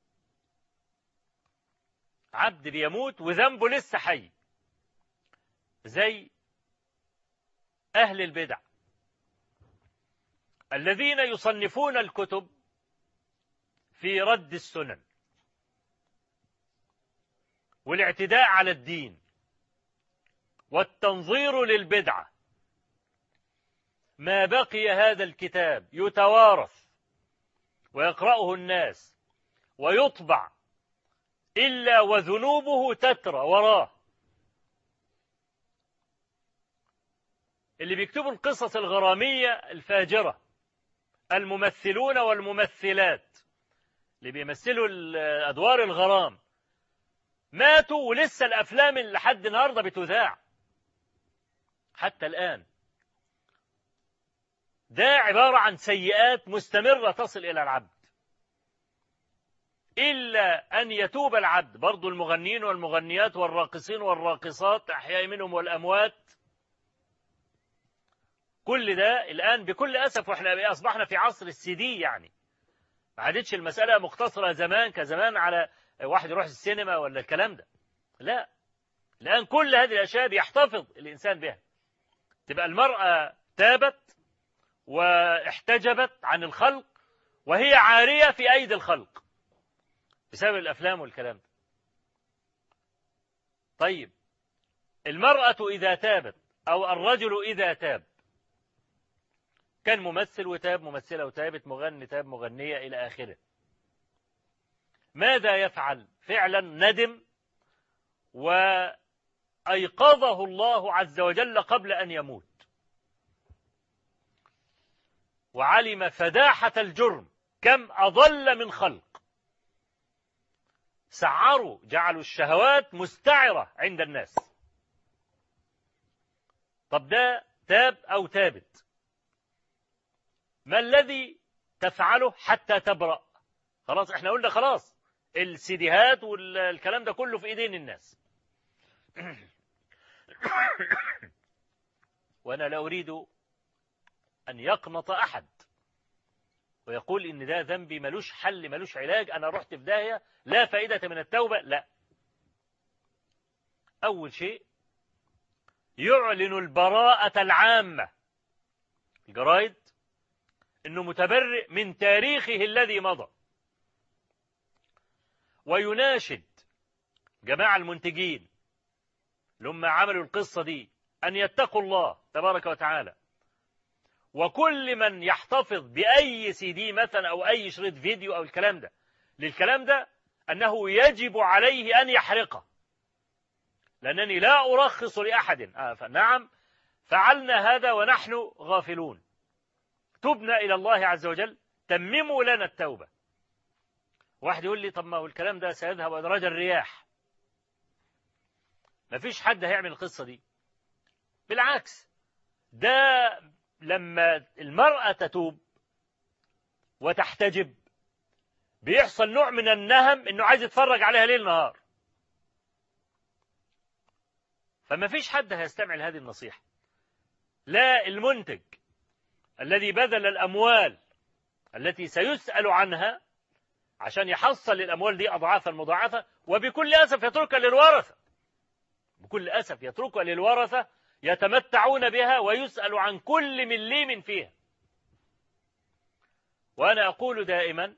عبد بيموت وذنبه لسه حي زي أهل البدع الذين يصنفون الكتب في رد السنن. والاعتداء على الدين والتنظير للبدعة. ما بقي هذا الكتاب يتوارث ويقرأه الناس ويطبع إلا وذنوبه تترى وراه. اللي بيكتبوا القصص الغرامية الفاجرة الممثلون والممثلات اللي بيمثلوا أدوار الغرام ماتوا ولسه الأفلام اللي لحد النهاردة بتذاع. حتى الآن. ده عبارة عن سيئات مستمرة تصل إلى العبد. إلا أن يتوب العبد. برضو المغنين والمغنيات والراقصين والراقصات أحياء منهم والأموات. كل ده الآن بكل أسف وإحنا أصبحنا في عصر السي دي يعني. ما عادتش المسألة مقتصرة زمان كزمان على واحد يروح السينما ولا الكلام ده. لا. الآن كل هذه الأشياء بيحتفظ الإنسان بها. تبقى المرأة تابت واحتجبت عن الخلق وهي عارية في أيدي الخلق بسبب الأفلام والكلام ده. طيب. المرأة إذا تابت أو الرجل إذا تاب كان ممثل وتاب ممثلة وتابت مغني تاب مغنية إلى آخره. ماذا يفعل؟ فعلا ندم وأيقظه الله عز وجل قبل أن يموت. وعلم فداحة الجرم كم أضل من خلق. سعروا جعلوا الشهوات مستعرة عند الناس. طب ده تاب أو تابت؟ ما الذي تفعله حتى تبرأ؟ خلاص إحنا قلنا خلاص السيديهات والكلام ده كله في إيدين الناس. وأنا لا أريد أن يقنط أحد ويقول إن ده ذنبي ملوش حل ملوش علاج أنا رحت في داهية لا فائدة من التوبة لا. أول شيء يعلن البراءة العامة. الجرايد إنه متبرئ من تاريخه الذي مضى. ويناشد جماعة المنتجين لما عملوا القصة دي أن يتقوا الله تبارك وتعالى. وكل من يحتفظ بأي سي دي مثلا أو أي شريط فيديو أو الكلام ده. للكلام ده أنه يجب عليه أن يحرقه. لأنني لا أرخص لأحد. آه فنعم فعلنا هذا ونحن غافلون. تبنا إلى الله عز وجل تمموا لنا التوبة. واحد يقول لي طب ما هو الكلام ده سيذهب أدراج الرياح. ما فيش حد هيعمل القصة دي. بالعكس ده لما المرأة تتوب وتحتجب بيحصل نوع من النهم إنه عايز يتفرج عليها ليل نهار. فما فيش حد هيستمع هذه النصيحة. لا المنتج الذي بذل الأموال التي سيسأل عنها عشان يحصل الأموال دي أضعافا مضاعفة وبكل أسف يتركها للورثة. بكل أسف يتركها للورثة يتمتعون بها ويسأل عن كل مليم فيها. وأنا أقول دائما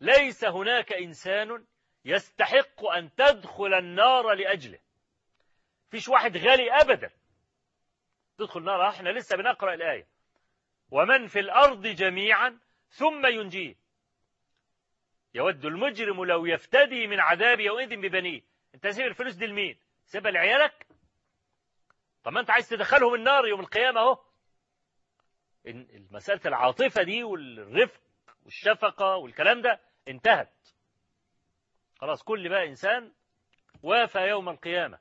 ليس هناك إنسان يستحق أن تدخل النار لأجله. فيش واحد غالي أبدا. تدخل النار إحنا لسه بنقرأ الآية. ومن في الأرض جميعا ثم ينجيه. يود المجرم لو يفتدي من عذاب يومئذ ببنيه. انت سيب الفلوس دي لمين؟ سيبها لعيالك؟ طب ما انت عايز تدخلهم النار يوم القيامة اهو. مسألة العاطفة دي والرفق والشفقة والكلام ده انتهت. خلاص كل بقى إنسان وافى يوم القيامة.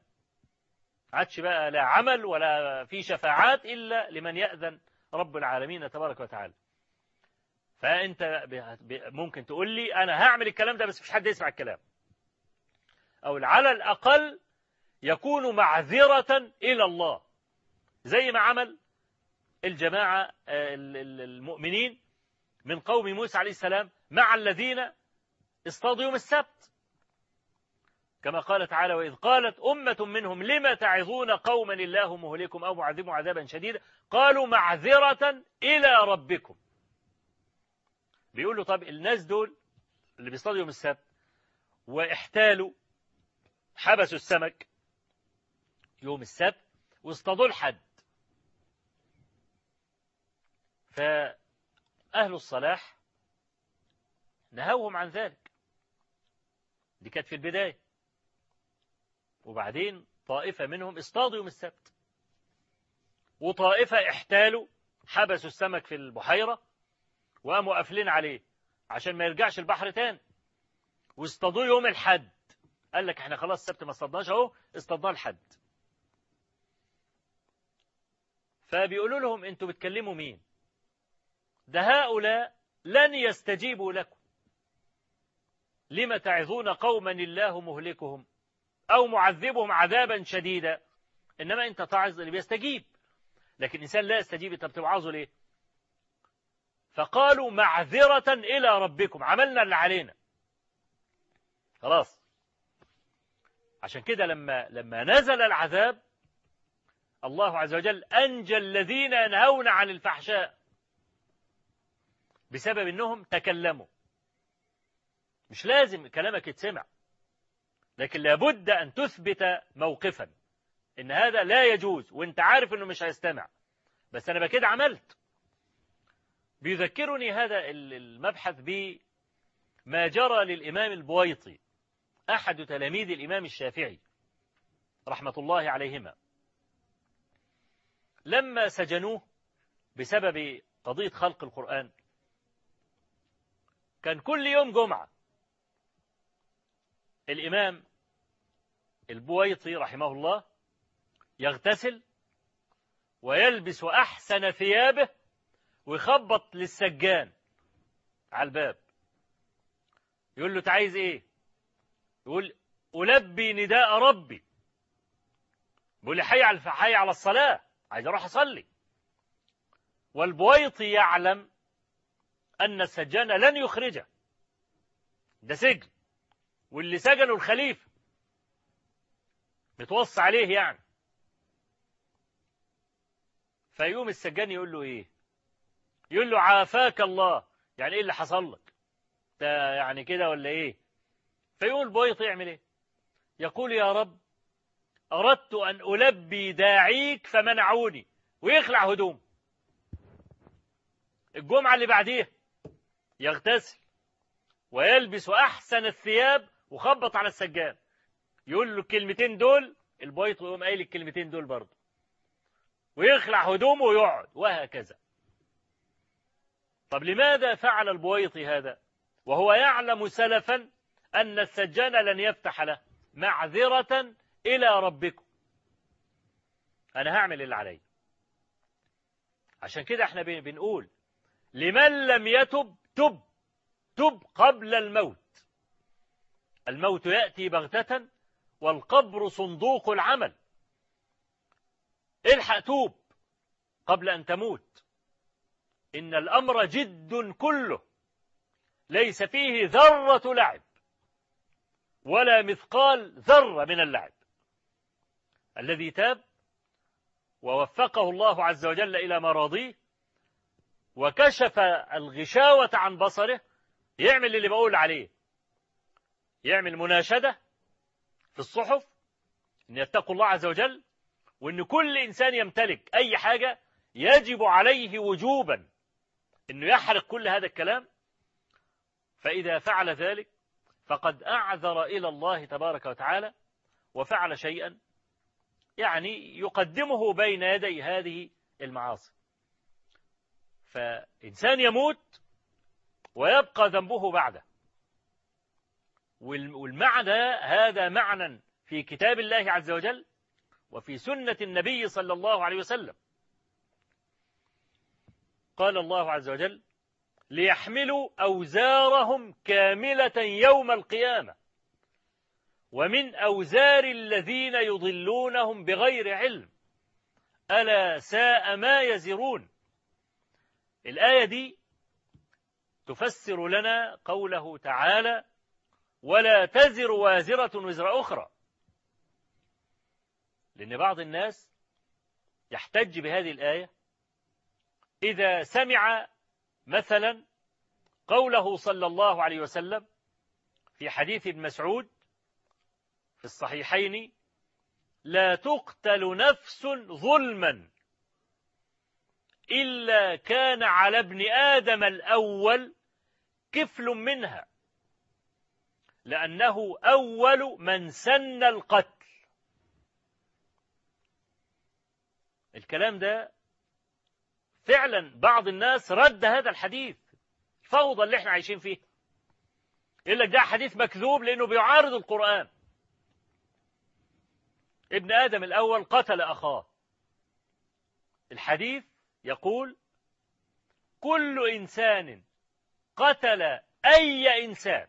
عادش بقى لا عمل ولا في شفاعات إلا لمن يأذن رب العالمين تبارك وتعالى. فأنت ممكن تقول لي أنا هعمل الكلام ده بس مش حد يسمع الكلام. أو على الأقل يكون معذرة إلى الله. زي ما عمل الجماعة المؤمنين من قوم موسى عليه السلام مع الذين اصطادوا يوم السبت. كما قال تعالى وإذ قالت أمة منهم لم تعظون قوما الله مهلكم أو معذبهم عذابا شديدا؟ قالوا معذرة إلى ربكم. بيقولوا طب الناس دول اللي بيصطادوا يوم السبت واحتالوا حبسوا السمك يوم السبت واصطادوا الحد. فأهل الصلاح نهوهم عن ذلك. دي كانت في البداية. وبعدين طائفة منهم اصطادوا يوم السبت. وطائفة احتالوا حبسوا السمك في البحيرة وقاموا قافلين عليه عشان ما يرجعش البحر تاني. واصطادوه يوم الحد. قال لك إحنا خلاص السبت ما اصطادناش أهو اصطادناه الحد. فبيقولوا لهم أنتوا بتكلموا مين؟ ده هؤلاء لن يستجيبوا لكم. لم تعظون قوما الله مهلكهم؟ أو معذبهم عذابا شديدا. إنما أنت تعظ اللي بيستجيب. لكن الإنسان لا يستجيب أنت بتوعظه ليه؟ فقالوا معذرة إلى ربكم. عملنا اللي علينا. خلاص. عشان كده لما لما نزل العذاب الله عز وجل أنجى الذين ينهون عن الفحشاء بسبب أنهم تكلموا. مش لازم كلامك يتسمع. لكن لابد أن تثبت موقفا. إن هذا لا يجوز وأنت عارف أنه مش هيستمع. بس أنا بكده عملت. بيذكرني هذا المبحث بما جرى للإمام البويطي أحد تلاميذ الإمام الشافعي رحمة الله عليهما. لما سجنوه بسبب قضية خلق القرآن كان كل يوم جمعة الإمام البويطي رحمه الله يغتسل ويلبس أحسن ثيابه ويخبط للسجان على الباب. يقول له عايز إيه؟ يقول ألبي نداء ربي. بيقول لي حي على حي على الصلاة عايز أروح أصلي. والبويطي يعلم أن السجان لن يخرجه. ده سجن واللي سجنه الخليفة. متوصى عليه يعني. فيقوم السجان يقول له إيه؟ يقول له عافاك الله. يعني إيه اللي حصل لك؟ ده يعني كده ولا إيه؟ فيقول بويط يعمل إيه؟ يقول يا رب أردت أن ألبي داعيك فمنعوني. ويخلع هدوم. الجمعة اللي بعديها يغتسل ويلبس أحسن الثياب وخبط على السجاد يقول له الكلمتين دول البويط ويقوم قايل الكلمتين دول برضه. ويخلع هدومه ويقعد وهكذا. طب لماذا فعل البويطي هذا؟ وهو يعلم سلفا أن السجان لن يفتح له معذرة إلى ربكم. أنا هعمل اللي علي عشان كده إحنا بنقول لمن لم يتب تب تب قبل الموت. الموت يأتي بغتة والقبر صندوق العمل. الحق توب قبل أن تموت. إن الأمر جد كله. ليس فيه ذرة لعب. ولا مثقال ذرة من اللعب. الذي تاب ووفقه الله عز وجل إلى مراضيه وكشف الغشاوة عن بصره يعمل اللي بقول عليه. يعمل مناشدة في الصحف أن يتقوا الله عز وجل وأن كل إنسان يمتلك أي حاجة يجب عليه وجوبا أنه يحرق كل هذا الكلام. فإذا فعل ذلك فقد أعذر إلى الله تبارك وتعالى وفعل شيئا يعني يقدمه بين يدي هذه المعاصي. فإنسان يموت ويبقى ذنبه بعده. والمعنى هذا معنى في كتاب الله عز وجل وفي سنة النبي صلى الله عليه وسلم. قال الله عز وجل ليحملوا أوزارهم كاملة يوم القيامة ومن أوزار الذين يضلونهم بغير علم ألا ساء ما يزرون. الآية دي تفسر لنا قوله تعالى ولا تزر وازرة وزر أخرى. لأن بعض الناس يحتج بهذه الآية إذا سمع مثلا قوله صلى الله عليه وسلم في حديث ابن مسعود في الصحيحين لا تقتل نفس ظلما إلا كان على ابن آدم الأول كفل منها. لأنه أول من سن القتل. الكلام ده فعلا بعض الناس رد هذا الحديث الفوضى اللي إحنا عايشين فيه يقول لك ده حديث مكذوب لأنه بيعارض القرآن. ابن آدم الأول قتل أخاه. الحديث يقول كل إنسان قتل أي إنسان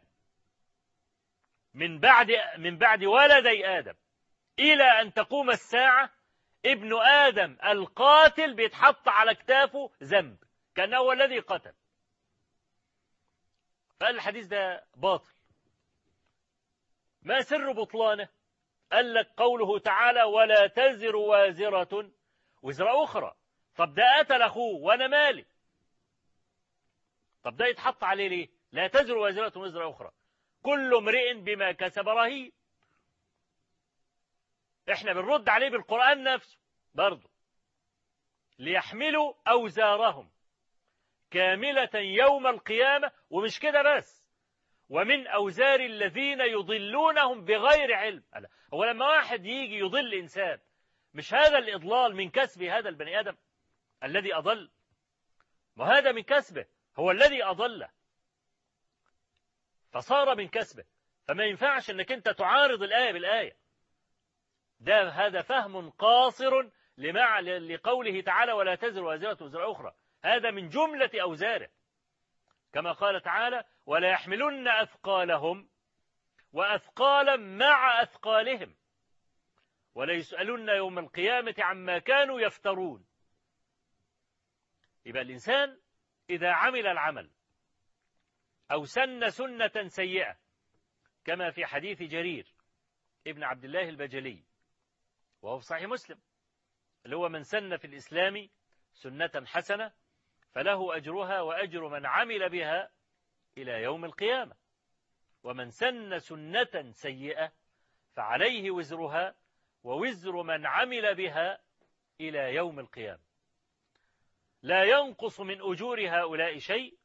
من بعد من بعد ولدي آدم إلى أن تقوم الساعة ابن آدم القاتل بيتحط على كتافه ذنب كان هو الذي قتل. فقال الحديث ده باطل. ما سر بطلانه؟ قال لك قوله تعالى ولا تزر وازرة وزر أخرى. طب ده قتل أخوه وأنا مالي؟ طب ده يتحط عليه ليه؟ لا تزر وازرة وزر أخرى. كل امرئ بما كسب رهين. إحنا بنرد عليه بالقرآن نفسه برضه. ليحملوا أوزارهم كاملة يوم القيامة ومش كده بس. ومن أوزار الذين يضلونهم بغير علم. هو لما واحد يجي يضل إنسان مش هذا الإضلال من كسب هذا البني آدم الذي أضل؟ وهذا من كسبه هو الذي أضله. فصار من كسبه فما ينفعش إنك أنت تعارض الآية بالآية. ده هذا فهم قاصر لمع لقوله تعالى ولا تزر وازرة وزر أخرى. هذا من جملة أوزاره. كما قال تعالى ولا يحملن أثقالهم وأثقالا مع أثقالهم ولا يسألن يوم القيامة عما كانوا يفترون. يبقى الإنسان إذا عمل العمل أو سن سنة سيئة كما في حديث جرير ابن عبد الله البجلي وهو في صحيح مسلم اللي هو من سن في الإسلام سنة حسنة فله أجرها وأجر من عمل بها إلى يوم القيامة. ومن سن سنة سيئة فعليه وزرها ووزر من عمل بها إلى يوم القيامة. لا ينقص من أجور هؤلاء شيء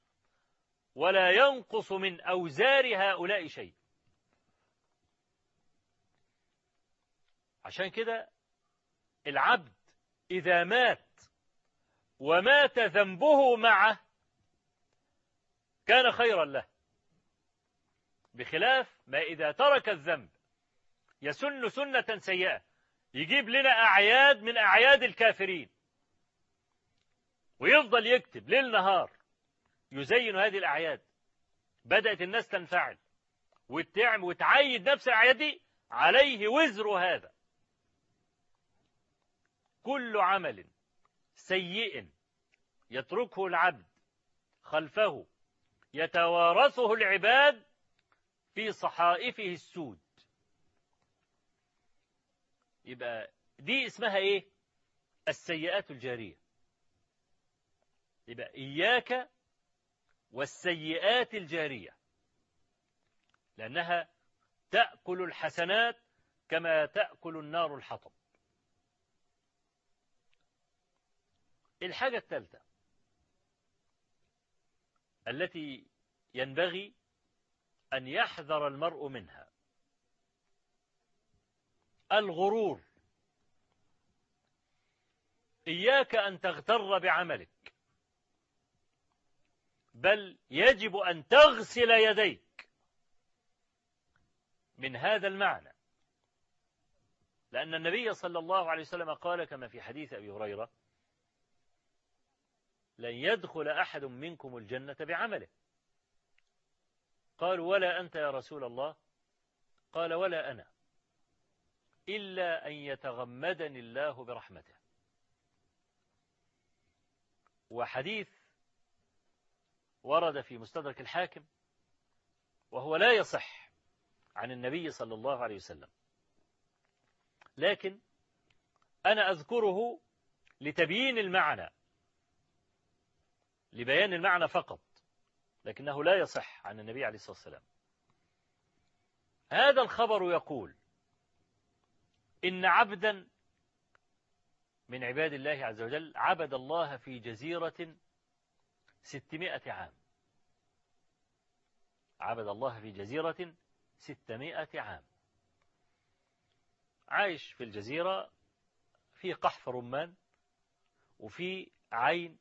ولا ينقص من أوزار هؤلاء شيء. عشان كده العبد إذا مات ومات ذنبه معه كان خيرا له بخلاف ما إذا ترك الذنب يسن سنة سيئة يجيب لنا أعياد من أعياد الكافرين ويفضل يكتب ليل نهار يزين هذه الأعياد. بدأت الناس تنفعل وتعمل وتعيد نفس الأعياد دي عليه وزر هذا. كل عمل سيء يتركه العبد خلفه يتوارثه العباد في صحائفه السود. يبقى دي اسمها إيه؟ السيئات الجارية. يبقى إياك والسيئات الجارية لأنها تأكل الحسنات كما تأكل النار الحطب. الحاجة الثالثة التي ينبغي أن يحذر المرء منها الغرور. إياك أن تغتر بعملك. بل يجب أن تغسل يديك. من هذا المعنى. لأن النبي صلى الله عليه وسلم قال كما في حديث أبي هريرة لن يدخل أحد منكم الجنة بعمله. قالوا ولا أنت يا رسول الله. قال ولا أنا. إلا أن يتغمدني الله برحمته. وحديث ورد في مستدرك الحاكم وهو لا يصح عن النبي صلى الله عليه وسلم. لكن أنا أذكره لتبيين المعنى لبيان المعنى فقط لكنه لا يصح عن النبي عليه الصلاة والسلام. هذا الخبر يقول إن عبدا من عباد الله عز وجل عبد الله في جزيرة ستمائة عام. عبد الله في جزيرة ستمائة عام. عايش في الجزيرة في قحف رمان وفي عين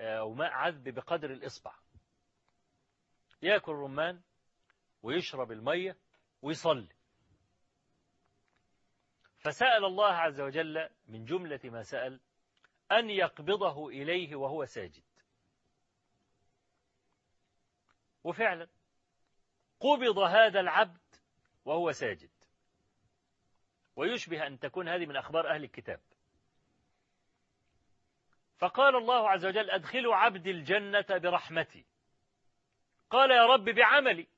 أو ماء عذب بقدر الإصبع. يأكل رمان ويشرب المية ويصلي. فسأل الله عز وجل من جملة ما سأل أن يقبضه إليه وهو ساجد. وفعلا قبض هذا العبد وهو ساجد. ويشبه أن تكون هذه من أخبار أهل الكتاب. فقال الله عز وجل أدخلوا عبد الجنة برحمتي. قال يا رب بعملي.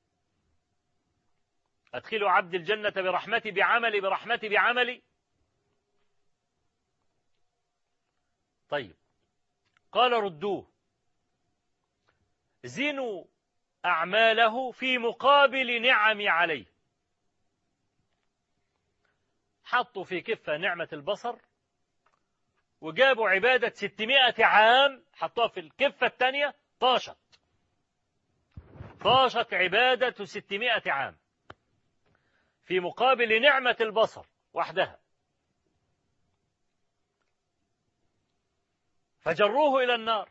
أدخلوا عبد الجنة برحمتي بعملي برحمتي بعملي. طيب. قال ردوه. زنوا أعماله في مقابل نعمي عليه. حطوا في كفة نعمة البصر وجابوا عبادة ستمائة عام حطوها في الكفة الثانية طاشت. طاشت عبادة ستمائة عام. في مقابل نعمة البصر وحدها. فجروه إلى النار.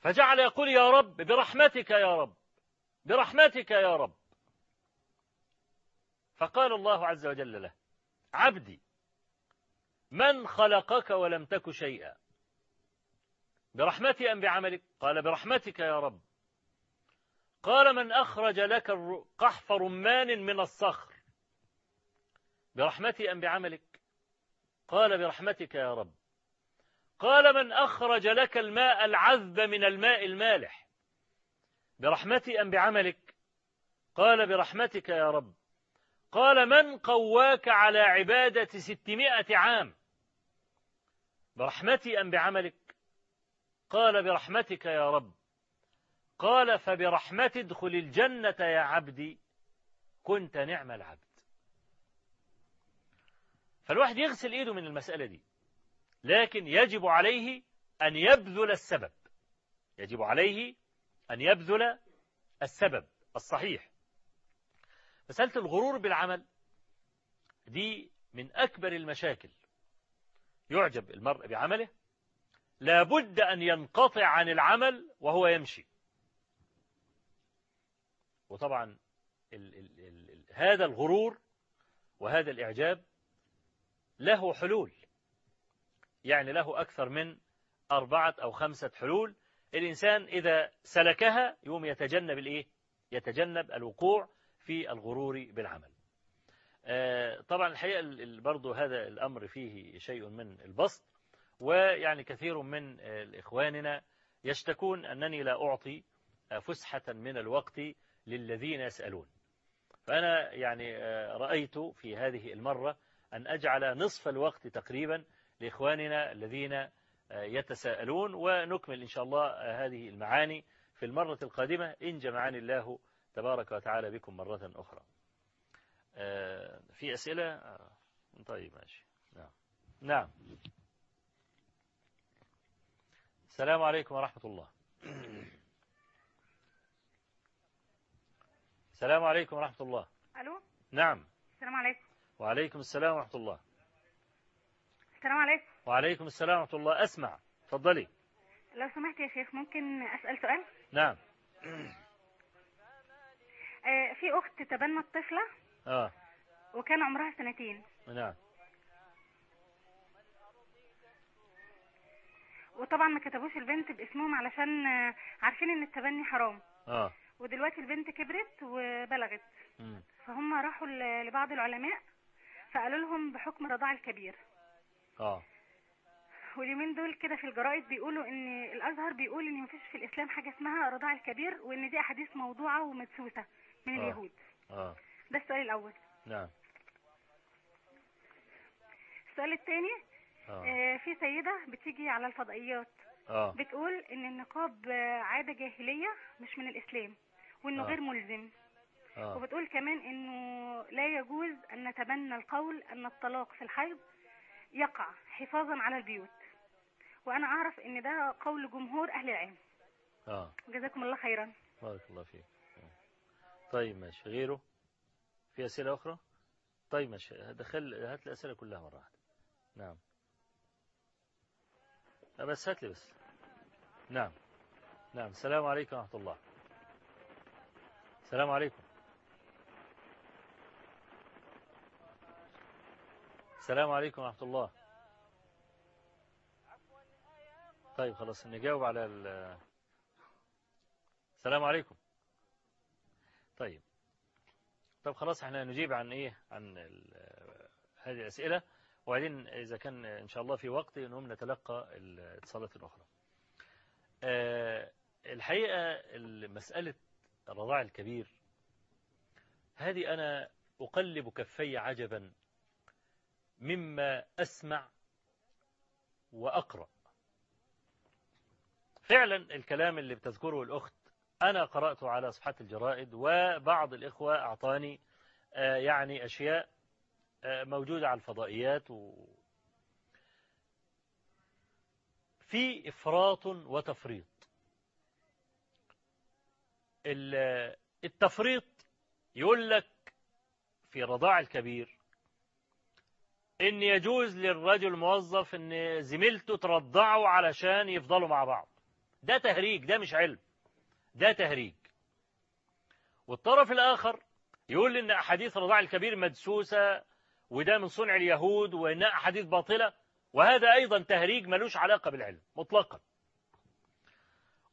فجعل يقول يا رب برحمتك يا رب برحمتك يا رب. فقال الله عز وجل له عبدي من خلقك ولم تك شيئا؟ برحمتي أم بعملك؟ قال برحمتك يا رب. قال من أخرج لك قحف رمان من الصخر؟ برحمتي أم بعملك؟ قال برحمتك يا رب. قال من أخرج لك الماء العذب من الماء المالح؟ برحمتي أم بعملك؟ قال برحمتك يا رب. قال من قواك على عبادة ستمائة عام؟ برحمتي أم بعملك؟ قال برحمتك يا رب. قال فبرحمتي ادخل الجنة يا عبدي. كنت نعم العبد. فالواحد يغسل إيده من المسألة دي لكن يجب عليه أن يبذل السبب. يجب عليه أن يبذل السبب الصحيح. مسألة الغرور بالعمل دي من أكبر المشاكل. يعجب المرء بعمله. لابد أن ينقطع عن العمل وهو يمشي. وطبعا ال ال ال هذا الغرور وهذا الإعجاب له حلول. يعني له أكثر من أربعة أو خمسة حلول الإنسان إذا سلكها يوم يتجنب الإيه؟ يتجنب الوقوع في الغرور بالعمل طبعا الحقيقة برضو هذا الأمر فيه شيء من البسط ويعني كثير من إخواننا يشتكون أنني لا أعطي فسحة من الوقت للذين يسألون فأنا يعني رأيت في هذه المرة أن أجعل نصف الوقت تقريبا لإخواننا الذين يتساءلون ونكمل إن شاء الله هذه المعاني في المرة القادمة إن جمعني الله تبارك وتعالى بكم مرة أخرى. في أسئلة؟ طيب ماشي. نعم. نعم. السلام عليكم ورحمة الله. السلام عليكم ورحمة الله. ألو؟ نعم. السلام عليكم. وعليكم السلام ورحمة الله. السلام عليكم. وعليكم السلام ورحمة الله. أسمع. تفضلي. لو سمحت يا شيخ ممكن أسأل سؤال؟ نعم. آه في أخت تبنت طفله آه. وكان عمرها سنتين. نعم. وطبعا ما كتبوش البنت باسمهم علشان آه، عارفين إن التبني حرام. آه. ودلوقتي البنت كبرت وبلغت. مم. فهم راحوا لبعض العلماء فقالوا لهم بحكم رضاع الكبير. آه. واليومين دول كده في الجرائد بيقولوا إن الأزهر بيقول إن مفيش في الإسلام حاجة اسمها رضاع الكبير وإن دي أحاديث موضوعة ومدسوسة من آه. اليهود. آه. ده السؤال الأول. نعم. السؤال الثاني آه. آه، في سيدة بتيجي على الفضائيات آه. بتقول إن النقاب عادة جاهلية مش من الإسلام وإنه آه. غير ملزم. آه. وبتقول كمان إنه لا يجوز أن نتبنى القول أن الطلاق في الحيض يقع حفاظا على البيوت. وأنا أعرف إن ده قول جمهور أهل العلم. آه. جزاكم الله خيرا. بارك الله فيك. طيب ماشي. غيره؟ في أسئلة أخرى؟ طيب ماشي. دخل هات الأسئلة كلها مرة واحدة. نعم. بس هات لي بس. نعم. نعم. السلام عليكم ورحمة الله. السلام عليكم. السلام عليكم ورحمة الله. طيب خلاص نجاوب على ال السلام عليكم. طيب. طب خلاص إحنا نجيب عن إيه؟ عن هذه الأسئلة. وبعدين إذا كان إن شاء الله في وقت نقوم نتلقى الاتصالات الأخرى. آه، الحقيقة مسألة الرضاع الكبير هذه أنا أقلب كفي عجبا مما أسمع وأقرأ. فعلا الكلام اللي بتذكره الأخت أنا قرأته على صفحات الجرائد وبعض الإخوة أعطاني آه، يعني أشياء آه، موجودة على الفضائيات و... في إفراط وتفريط. ال- التفريط يقول لك في رضاع الكبير إن يجوز للرجل الموظف إن زميلته ترضعه علشان يفضلوا مع بعض. ده تهريج ده مش علم ده تهريج. والطرف الآخر يقول إن أحاديث الرضاع الكبير مدسوسة وده من صنع اليهود وإنها أحاديث باطلة وهذا أيضا تهريج ملوش علاقة بالعلم مطلقا.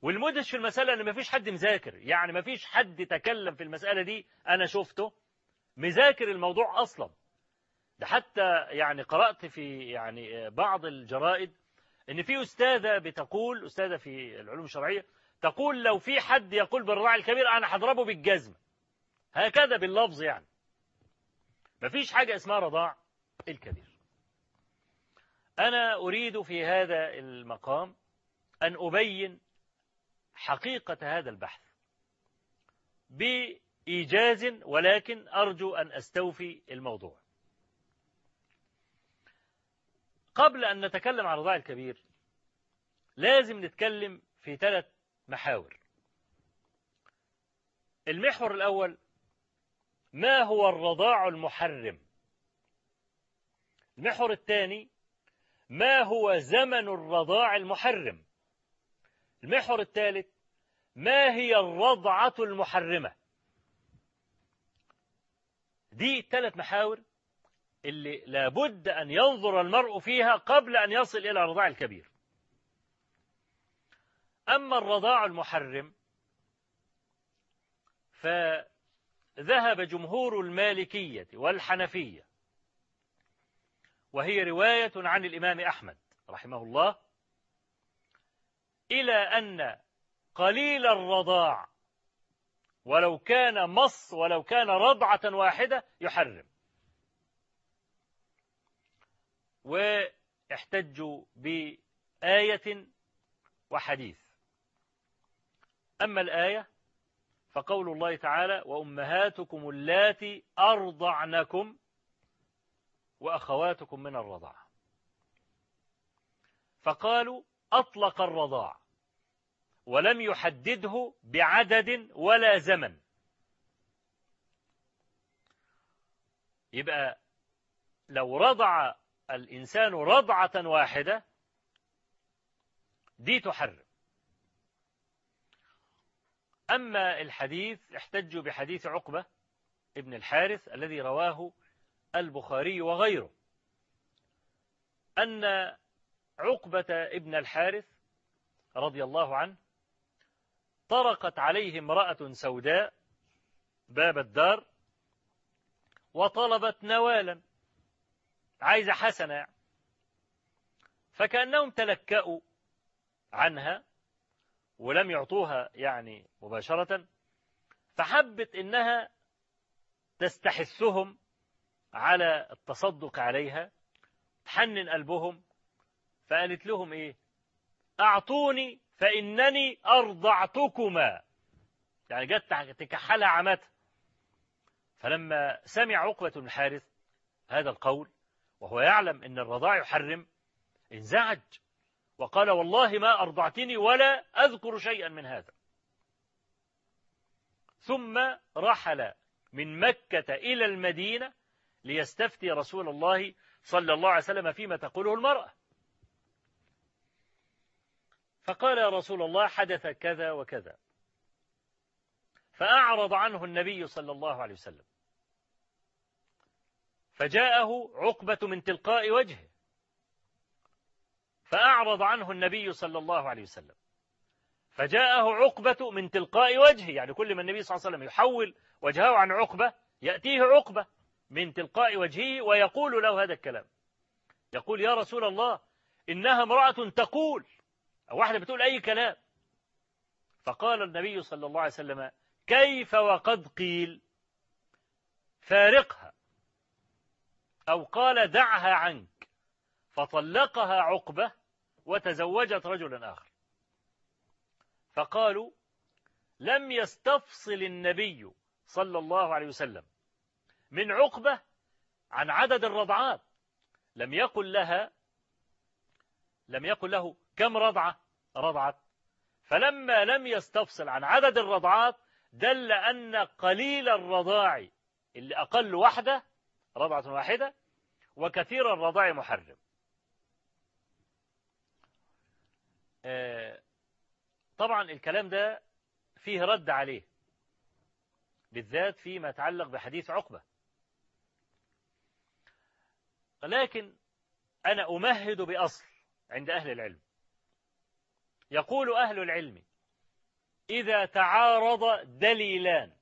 والمدهش في المسألة أن مفيش حد مذاكر يعني مفيش حد تكلم في المسألة دي أنا شفته مذاكر الموضوع أصلا. ده حتى يعني قرأت في يعني بعض الجرائد إن في أستاذة بتقول أستاذة في العلوم الشرعية تقول لو في حد يقول بالرضاع الكبير أنا هضربه بالجزمة هكذا باللفظ يعني. مفيش حاجة اسمها رضاع الكبير. أنا أريد في هذا المقام أن أبين حقيقة هذا البحث بإيجاز ولكن أرجو أن أستوفي الموضوع. قبل أن نتكلم عن الرضاع الكبير لازم نتكلم في ثلاث محاور. المحور الأول ما هو الرضاع المحرم؟ المحور الثاني ما هو زمن الرضاع المحرم؟ المحور الثالث ما هي الرضعة المحرمة؟ دي ثلاث محاور. اللي لابد أن ينظر المرء فيها قبل أن يصل إلى الرضاع الكبير. أما الرضاع المحرم فذهب جمهور المالكية والحنفية وهي رواية عن الإمام أحمد رحمه الله إلى أن قليل الرضاع ولو كان مص ولو كان رضعة واحدة يحرم. واحتجوا بآية وحديث. أما الآية فقول الله تعالى وأمهاتكم اللاتي أرضعنكم وأخواتكم من الرضاعة فقالوا أطلق الرضاع ولم يحدده بعدد ولا زمن. يبقى لو رضع الإنسان رضعة واحدة دي تحرم. أما الحديث احتجوا بحديث عقبة ابن الحارث الذي رواه البخاري وغيره أن عقبة ابن الحارث رضي الله عنه طرقت عليه امرأة سوداء باب الدار وطلبت نوالا. عايزة حسنة. فكأنهم تلكأوا عنها ولم يعطوها يعني مباشرة فحبت إنها تستحثهم على التصدق عليها تحنن قلبهم فقالت لهم إيه؟ أعطوني فإنني أرضعتكما. يعني جت تكحلها عمتها فلما سمع عقبة بن الحارث هذا القول وهو يعلم أن الرضاع يحرم انزعج. وقال والله ما أرضعتني ولا أذكر شيئا من هذا. ثم رحل من مكة إلى المدينة ليستفتي رسول الله صلى الله عليه وسلم فيما تقوله المرأة. فقال يا رسول الله حدث كذا وكذا. فأعرض عنه النبي صلى الله عليه وسلم. فجاءه عقبة من تلقاء وجهه فأعرض عنه النبي صلى الله عليه وسلم. فجاءه عقبة من تلقاء وجهه يعني كل ما النبي صلى الله عليه وسلم يحول وجهه عن عقبة يأتيه عقبة من تلقاء وجهه ويقول له هذا الكلام. يقول يا رسول الله إنها امرأة تقول أو واحدة بتقول أي كلام. فقال النبي صلى الله عليه وسلم كيف وقد قيل؟ فارقها. أو قال دعها عنك فطلقها عقبة وتزوجت رجلا آخر. فقالوا لم يستفصل النبي صلى الله عليه وسلم من عقبة عن عدد الرضعات. لم يقل لها لم يقل له كم رضعة؟ رضعت. فلما لم يستفصل عن عدد الرضعات دل أن قليل الرضاع اللي أقل واحدة رضعة واحدة وكثير الرضاع محرم. طبعا الكلام ده فيه رد عليه بالذات فيما يتعلق بحديث عقبة. لكن أنا أمهد بأصل عند أهل العلم. يقول أهل العلم إذا تعارض دليلان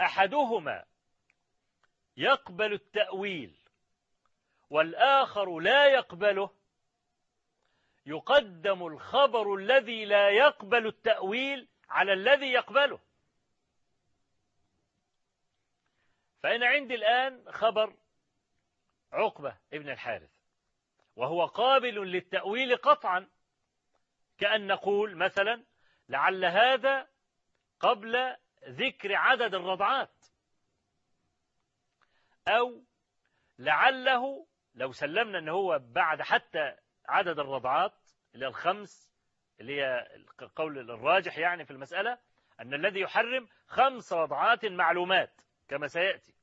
أحدهما يقبل التأويل والآخر لا يقبله يقدم الخبر الذي لا يقبل التأويل على الذي يقبله. فأنا عندي الآن خبر عقبة ابن الحارث وهو قابل للتأويل قطعا. كأن نقول مثلا لعل هذا قبل ذكر عدد الرضعات. أو لعله لو سلمنا أنه هو بعد حتى عدد الرضعات اللي الخمس اللي هي القول الراجح يعني في المسألة أن الذي يحرم خمس رضعات معلومات كما سيأتي.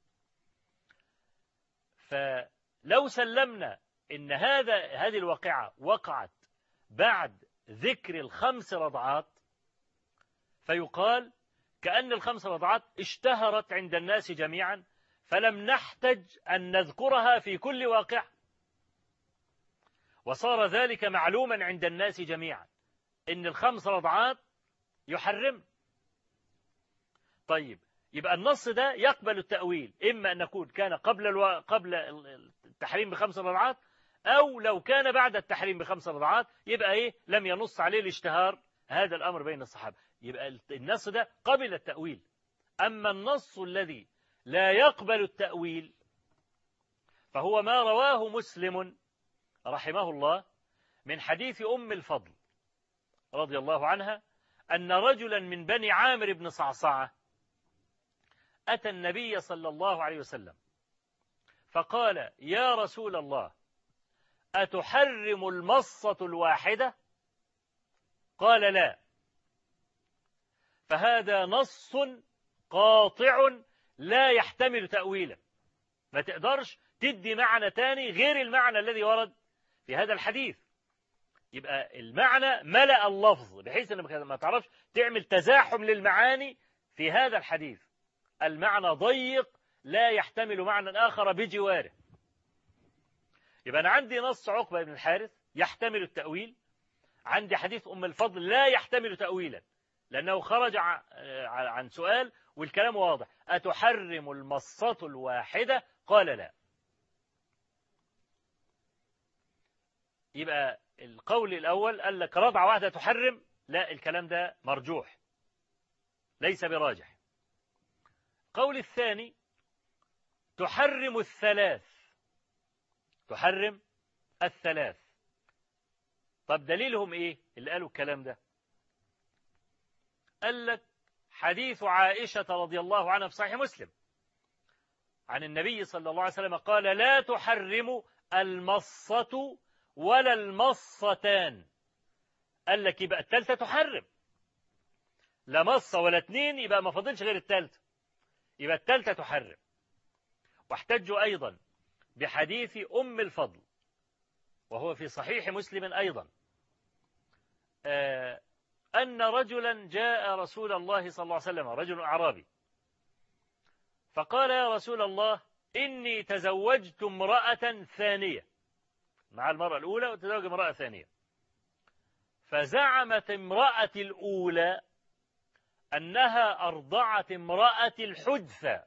فلو سلمنا إن هذا هذه الواقعة وقعت بعد ذكر الخمس رضعات فيقال كأن الخمس رضعات اشتهرت عند الناس جميعا فلم نحتج أن نذكرها في كل واقع. وصار ذلك معلوما عند الناس جميعا. إن الخمس رضعات يحرم. طيب يبقى النص ده يقبل التأويل. إما أن يكون كان قبل ألو... قبل التحريم بخمس رضعات أو لو كان بعد التحريم بخمس رضعات يبقى إيه؟ لم ينص عليه الاشتهار هذا الأمر بين الصحابة. يبقى النص ده قبل التأويل. أما النص الذي لا يقبل التأويل. فهو ما رواه مسلم رحمه الله من حديث أم الفضل رضي الله عنها أن رجلا من بني عامر بن صعصعة أتى النبي صلى الله عليه وسلم فقال يا رسول الله أتحرم المصة الواحدة؟ قال لا. فهذا نص قاطع لا يحتمل تأويلا. ما تقدرش تدي معنى تاني غير المعنى الذي ورد في هذا الحديث. يبقى المعنى ملأ اللفظ بحيث إنك ما تعرفش تعمل تزاحم للمعاني في هذا الحديث. المعنى ضيق لا يحتمل معنى آخر بجواره. يبقى أنا عندي نص عقبة بن الحارث يحتمل التأويل. عندي حديث أم الفضل لا يحتمل تأويلا لأنه خرج عن سؤال والكلام واضح. أتحرم المصة الواحدة؟ قال لا. يبقى القول الأول قال لك رضعة واحدة تحرم؟ لا الكلام ده مرجوح. ليس براجح. القول الثاني تحرم الثلاث. تحرم الثلاث. طب دليلهم إيه؟ اللي قالوا الكلام ده. قال لك حديث عائشة رضي الله عنها في صحيح مسلم. عن النبي صلى الله عليه وسلم قال لا تحرم المصة ولا المصتان. قال لك يبقى الثالثة تحرم. لا مصة ولا اتنين يبقى ما فاضلش غير الثالثة يبقى الثالثة تحرم. واحتجوا أيضا بحديث أم الفضل وهو في صحيح مسلم أيضا. أن رجلا جاء رسول الله صلى الله عليه وسلم رجل أعرابي. فقال يا رسول الله إني تزوجت امرأة ثانية. مع المرأة الأولى وتزوج امرأة ثانية. فزعمت امرأة الأولى أنها أرضعت امرأة الحدثة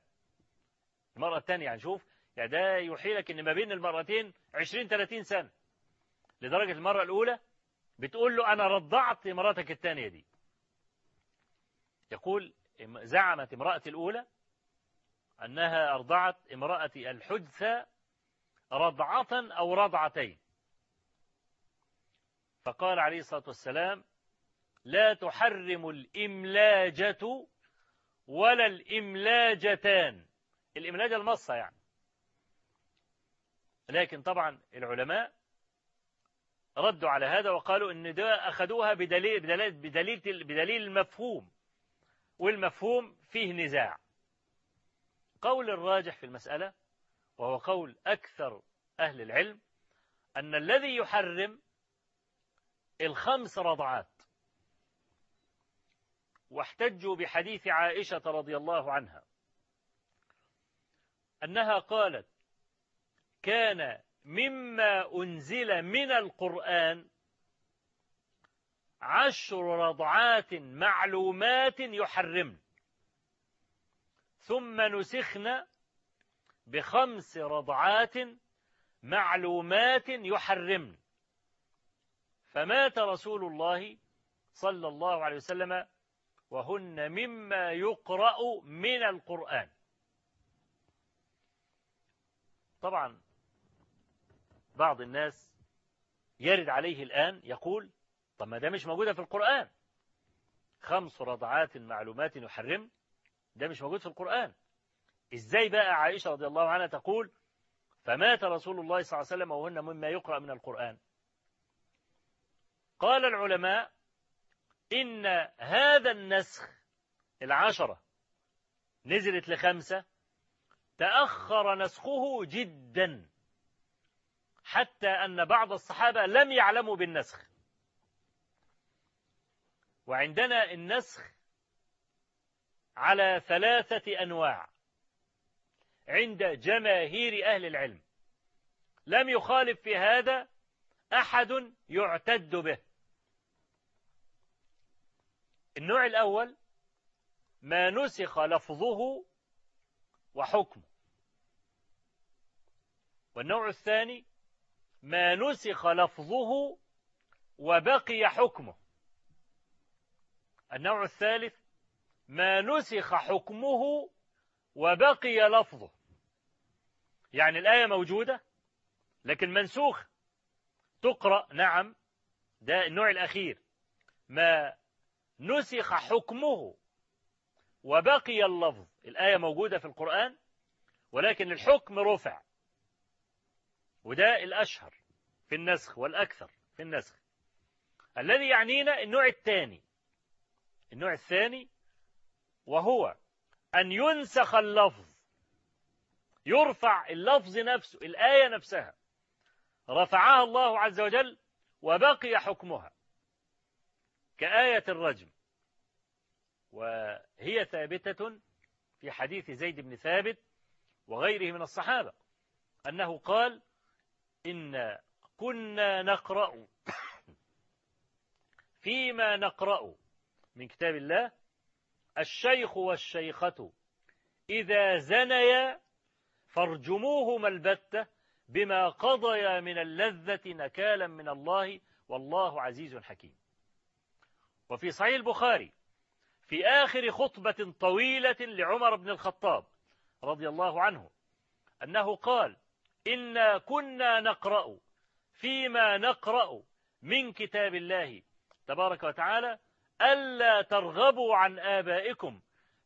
المرأة الثانية يعني شوف يعني ده يوحي لك إن ما بين المرتين 20 30 سنة. لدرجة المره الأولى بتقول له أنا رضعت مراتك الثانية دي. يقول زعمت امراه الأولى أنها أرضعت امراه الحدث رضعة أو رضعتين. فقال عليه الصلاة والسلام لا تحرم الإملاجة ولا الإملاجتان. الإملاجة المصة يعني. لكن طبعا العلماء ردوا على هذا وقالوا إن ده أخذوها بدليل بدليل بدليل, بدليل المفهوم والمفهوم فيه نزاع. قول الراجح في المسألة وهو قول أكثر أهل العلم أن الذي يحرم الخمس رضعات واحتجوا بحديث عائشة رضي الله عنها أنها قالت كان مما أنزل من القرآن عشر رضعات معلومات يحرمن. ثم نسخن بخمس رضعات معلومات يحرمن. فمات رسول الله صلى الله عليه وسلم وهن مما يقرأ من القرآن. طبعا بعض الناس يرد عليه الآن يقول طب ما ده مش موجودة في القرآن. خمس رضعات معلومات يحرم ده مش موجود في القرآن. إزاي بقى عائشة رضي الله عنها تقول فمات رسول الله صلى الله عليه وسلم وهن مما يقرأ من القرآن. قال العلماء إن هذا النسخ العشرة نزلت لخمسة تأخر نسخه جدا. حتى أن بعض الصحابة لم يعلموا بالنسخ. وعندنا النسخ على ثلاثة أنواع عند جماهير أهل العلم. لم يخالف في هذا أحد يعتد به. النوع الأول ما نسخ لفظه وحكمه. والنوع الثاني ما نسخ لفظه وبقي حكمه. النوع الثالث ما نسخ حكمه وبقي لفظه. يعني الآية موجودة لكن منسوخ. تقرأ نعم ده النوع الأخير. ما نسخ حكمه وبقي اللفظ. الآية موجودة في القرآن ولكن الحكم رفع. وده الأشهر في النسخ والأكثر في النسخ. الذي يعنينا النوع الثاني. النوع الثاني وهو أن ينسخ اللفظ. يرفع اللفظ نفسه الآية نفسها. رفعها الله عز وجل وبقي حكمها. كآية الرجم. وهي ثابتة في حديث زيد بن ثابت وغيره من الصحابة. أنه قال إن كنا نقرأ. فيما نقرأ من كتاب الله الشيخ والشيخة إذا زنيا فارجموهما البتة بما قضيا من اللذة نكالا من الله والله عزيز حكيم. وفي صحيح البخاري في آخر خطبة طويلة لعمر بن الخطاب رضي الله عنه أنه قال إنا كنا نقرأ فيما نقرأ من كتاب الله تبارك وتعالى ألا ترغبوا عن آبائكم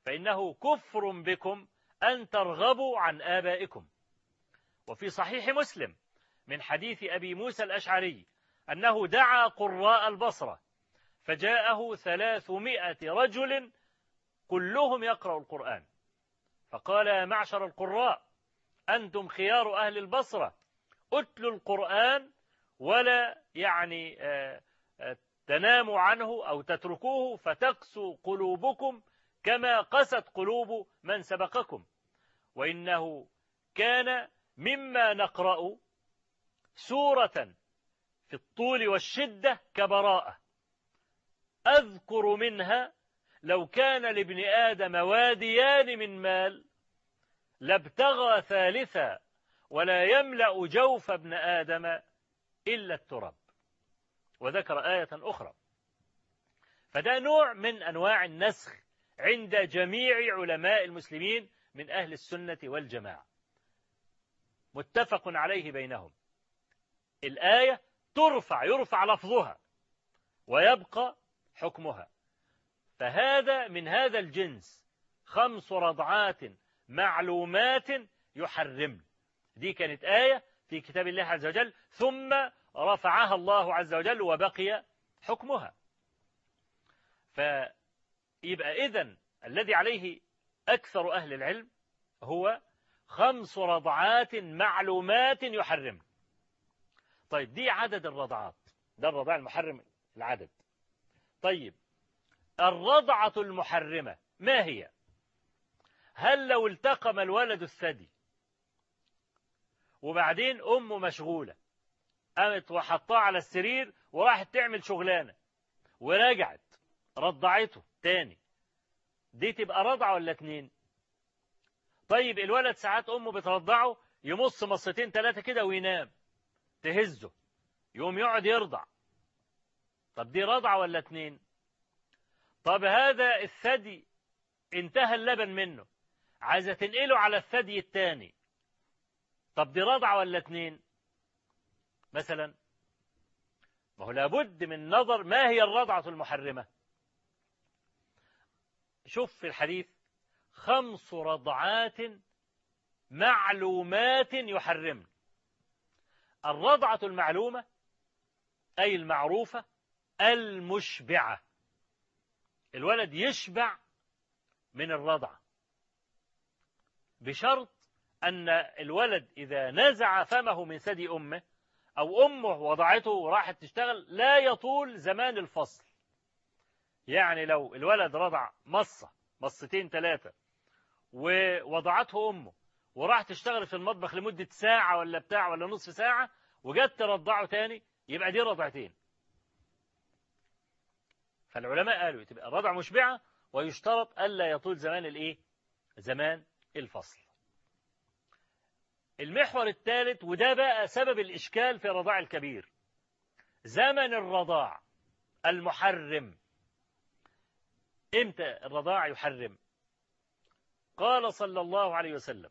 فإنه كفر بكم أن ترغبوا عن آبائكم. وفي صحيح مسلم من حديث أبي موسى الأشعري أنه دعا قراء البصرة فجاءه ثلاثمائة رجل كلهم يقرأ القرآن. فقال يا معشر القراء أنتم خيار أهل البصرة. أتلوا القرآن ولا يعني تناموا عنه أو تتركوه فتقسو قلوبكم كما قست قلوب من سبقكم. وإنه كان مما نقرأ سورة في الطول والشدة كبراءة. أذكر منها لو كان لابن آدم واديان من مال لابتغى ثالثا ولا يملأ جوف ابن آدم إلا التراب. وذكر آية أخرى. فده نوع من أنواع النسخ عند جميع علماء المسلمين من أهل السنة والجماعة. متفق عليه بينهم. الآية ترفع يرفع لفظها ويبقى حكمها. فهذا من هذا الجنس خمس رضعات معلومات يحرمن. دي كانت آية في كتاب الله عز وجل ثم رفعها الله عز وجل وبقي حكمها. فيبقى إذن الذي عليه أكثر أهل العلم هو خمس رضعات معلومات يحرم طيب دي عدد الرضعات. ده الرضاع المحرم العدد. طيب الرضعة المحرمة ما هي؟ هل لو التقم الولد الثدي وبعدين أمه مشغولة قامت وحطاه على السرير وراحت تعمل شغلانة ورجعت رضعته تاني دي تبقى رضعة ولا اتنين؟ طيب الولد ساعات أمه بترضعه يمص مصتين ثلاثة كده وينام تهزه يقوم يقعد يرضع. طب دي رضعة ولا اتنين؟ طب هذا الثدي انتهى اللبن منه عايزة تنقله على الثدي الثاني. طب دي رضعة ولا اتنين؟ مثلا ما هو لابد من نظر ما هي الرضعة المحرمة. شوف في الحديث خمس رضعات معلومات يحرمن. الرضعة المعلومة أي المعروفة المشبعة. الولد يشبع من الرضعة بشرط أن الولد إذا نزع فمه من ثدي أمه أو أمه وضعته وراحت تشتغل لا يطول زمان الفصل يعني لو الولد رضع مصة مصتين ثلاثة ووضعته أمه وراح تشتغل في المطبخ لمدة ساعة ولا بتاع ولا نصف ساعة وجت ترضعه تاني يبقى دي رضعتين فالعلماء قالوا تبقى الرضع مشبعة ويشترط ألا يطول زمان الإيه؟ زمان الفصل. المحور الثالث وده بقى سبب الإشكال في الرضاع الكبير. زمن الرضاع المحرم. إمتى الرضاع يحرم؟ قال صلى الله عليه وسلم.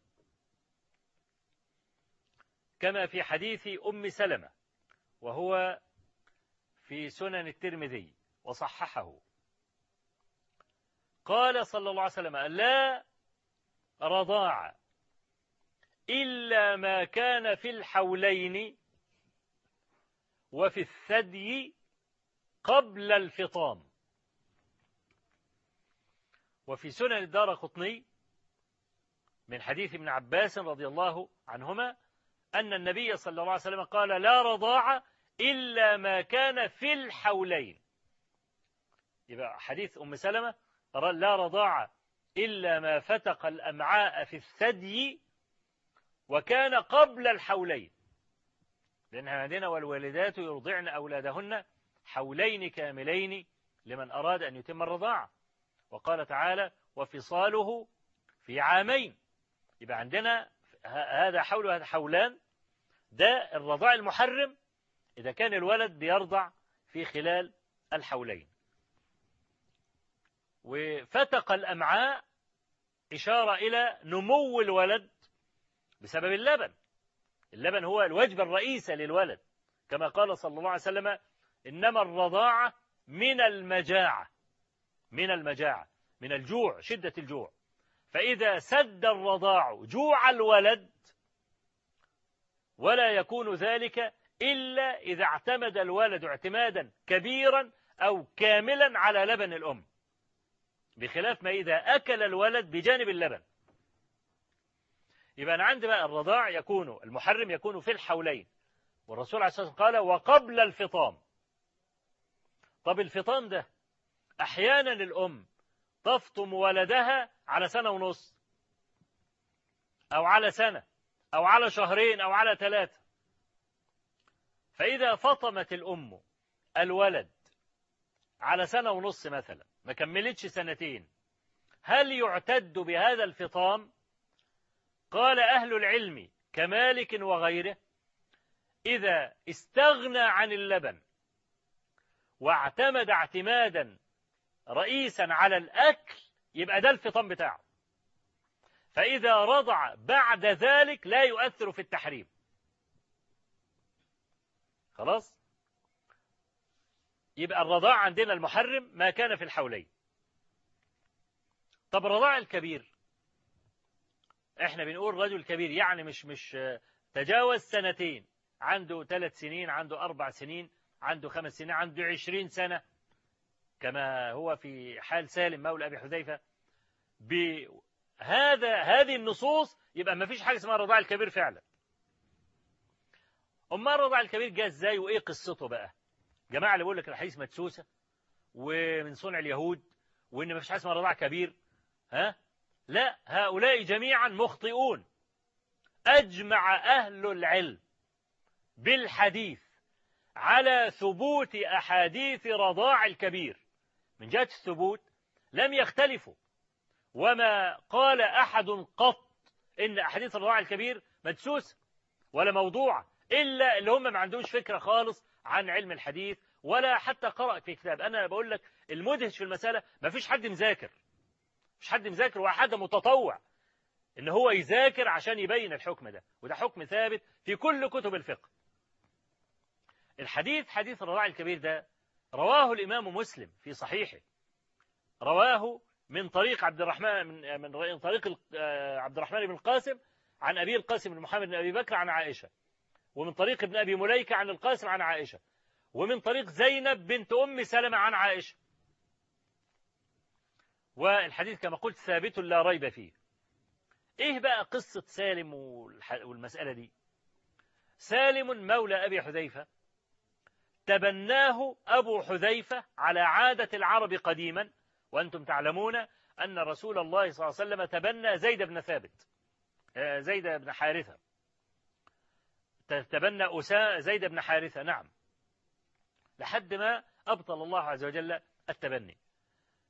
كما في حديث أم سلمة وهو في سنن الترمذي وصححه. قال صلى الله عليه وسلم لا رضاع. إلا ما كان في الحولين وفي الثدي قبل الفطام. وفي سنن الدار قطني من حديث ابن عباس رضي الله عنهما أن النبي صلى الله عليه وسلم قال لا رضاع إلا ما كان في الحولين. يبقى حديث أم سلمة لا رضاع إلا ما فتق الأمعاء في الثدي وكان قبل الحولين. لأن عندنا والوالدات يرضعن أولادهن حولين كاملين لمن أراد أن يتم الرضاعة. وقال تعالى وفصاله في عامين. يبقى عندنا هذا حول وهذا حولان. ده الرضاع المحرم إذا كان الولد بيرضع في خلال الحولين. وفتق الأمعاء إشارة إلى نمو الولد بسبب اللبن. اللبن هو الوجبة الرئيسة للولد. كما قال صلى الله عليه وسلم إنما الرضاعة من المجاعة. من المجاعة. من الجوع شدة الجوع. فإذا سد الرضاع جوع الولد ولا يكون ذلك إلا إذا اعتمد الولد اعتمادا كبيرا أو كاملا على لبن الأم. بخلاف ما إذا أكل الولد بجانب اللبن. يبقى أنا عندي بقى الرضاع يكون المحرم يكون في الحولين. والرسول عليه الصلاة والسلام قال وقبل الفطام. طب الفطام ده أحيانا الأم تفطم ولدها على سنة ونص أو على سنة أو على شهرين أو على ثلاثة. فإذا فطمت الأم الولد على سنة ونص مثلا ما كملتش سنتين. هل يعتد بهذا الفطام؟ قال أهل العلم كمالك وغيره إذا استغنى عن اللبن واعتمد اعتمادا رئيسا على الأكل يبقى ده الفطام بتاعه. فإذا رضع بعد ذلك لا يؤثر في التحريم. خلاص؟ يبقى الرضاع عندنا المحرم ما كان في الحولين. طب الرضاع الكبير إحنا بنقول رجل كبير يعني مش مش تجاوز سنتين عنده ثلاث سنين عنده أربع سنين عنده خمس سنين عنده عشرين سنة كما هو في حال سالم مولى أبي حذيفة بهذا هذه النصوص يبقى ما فيش حاجة اسمها الرضاع الكبير فعلا. أما الرضاع الكبير جاء إزاي وإيه قصته بقى؟ جماعة اللي بيقول لك الحديث مدسوسة ومن صنع اليهود وإن ما فيش حاجة اسمها رضاع كبير ها؟ لا هؤلاء جميعا مخطئون. أجمع أهل العلم بالحديث على ثبوت أحاديث رضاع الكبير. من جهة الثبوت لم يختلفوا. وما قال أحد قط إن أحاديث الرضاع الكبير مدسوسة ولا موضوعة إلا اللي هم ما عندوش فكرة خالص عن علم الحديث ولا حتى قرأ في كتاب. أنا بقول لك المدهش في المسألة ما فيش حد مذاكر. مش حد مذاكر وحد متطوع إن هو يذاكر عشان يبين الحكم ده. وده حكم ثابت في كل كتب الفقه. الحديث حديث الرضاع الكبير ده رواه الإمام مسلم في صحيحه. رواه من طريق عبد الرحمن من من طريق عبد الرحمن بن القاسم عن أبي القاسم بن محمد بن أبي بكر عن عائشة. ومن طريق ابن أبي مليكة عن القاسم عن عائشة. ومن طريق زينب بنت أم سلمة عن عائشة. والحديث كما قلت ثابت لا ريب فيه. إيه بقى قصة سالم والمسألة دي؟ سالم مولى أبي حذيفة. تبناه أبو حذيفة على عادة العرب قديما. وأنتم تعلمون أن رسول الله صلى الله عليه وسلم تبنى زيد بن ثابت. زيد بن حارثة. تبنى أسا زيد بن حارثة. نعم. لحد ما أبطل الله عز وجل التبني.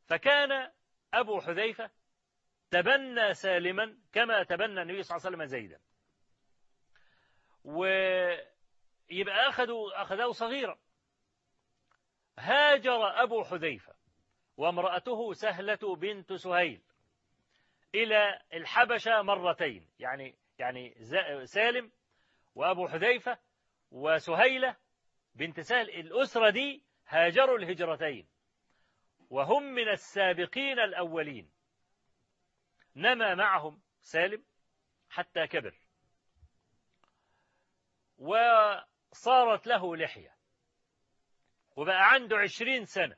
فكان أبو حذيفة تبنى سالما كما تبنى النبي صلى الله عليه وسلم زيدا. ويبقى أخذوا أخذه صغيرا. هاجر أبو حذيفة وامرأته سهلة بنت سهيل إلى الحبشة مرتين. يعني يعني سالم وأبو حذيفة وسهيلة بنت سهل الأسرة دي هاجروا الهجرتين وهم من السابقين الأولين. نما معهم سالم حتى كبر. وصارت له لحية. وبقى عنده عشرين سنة.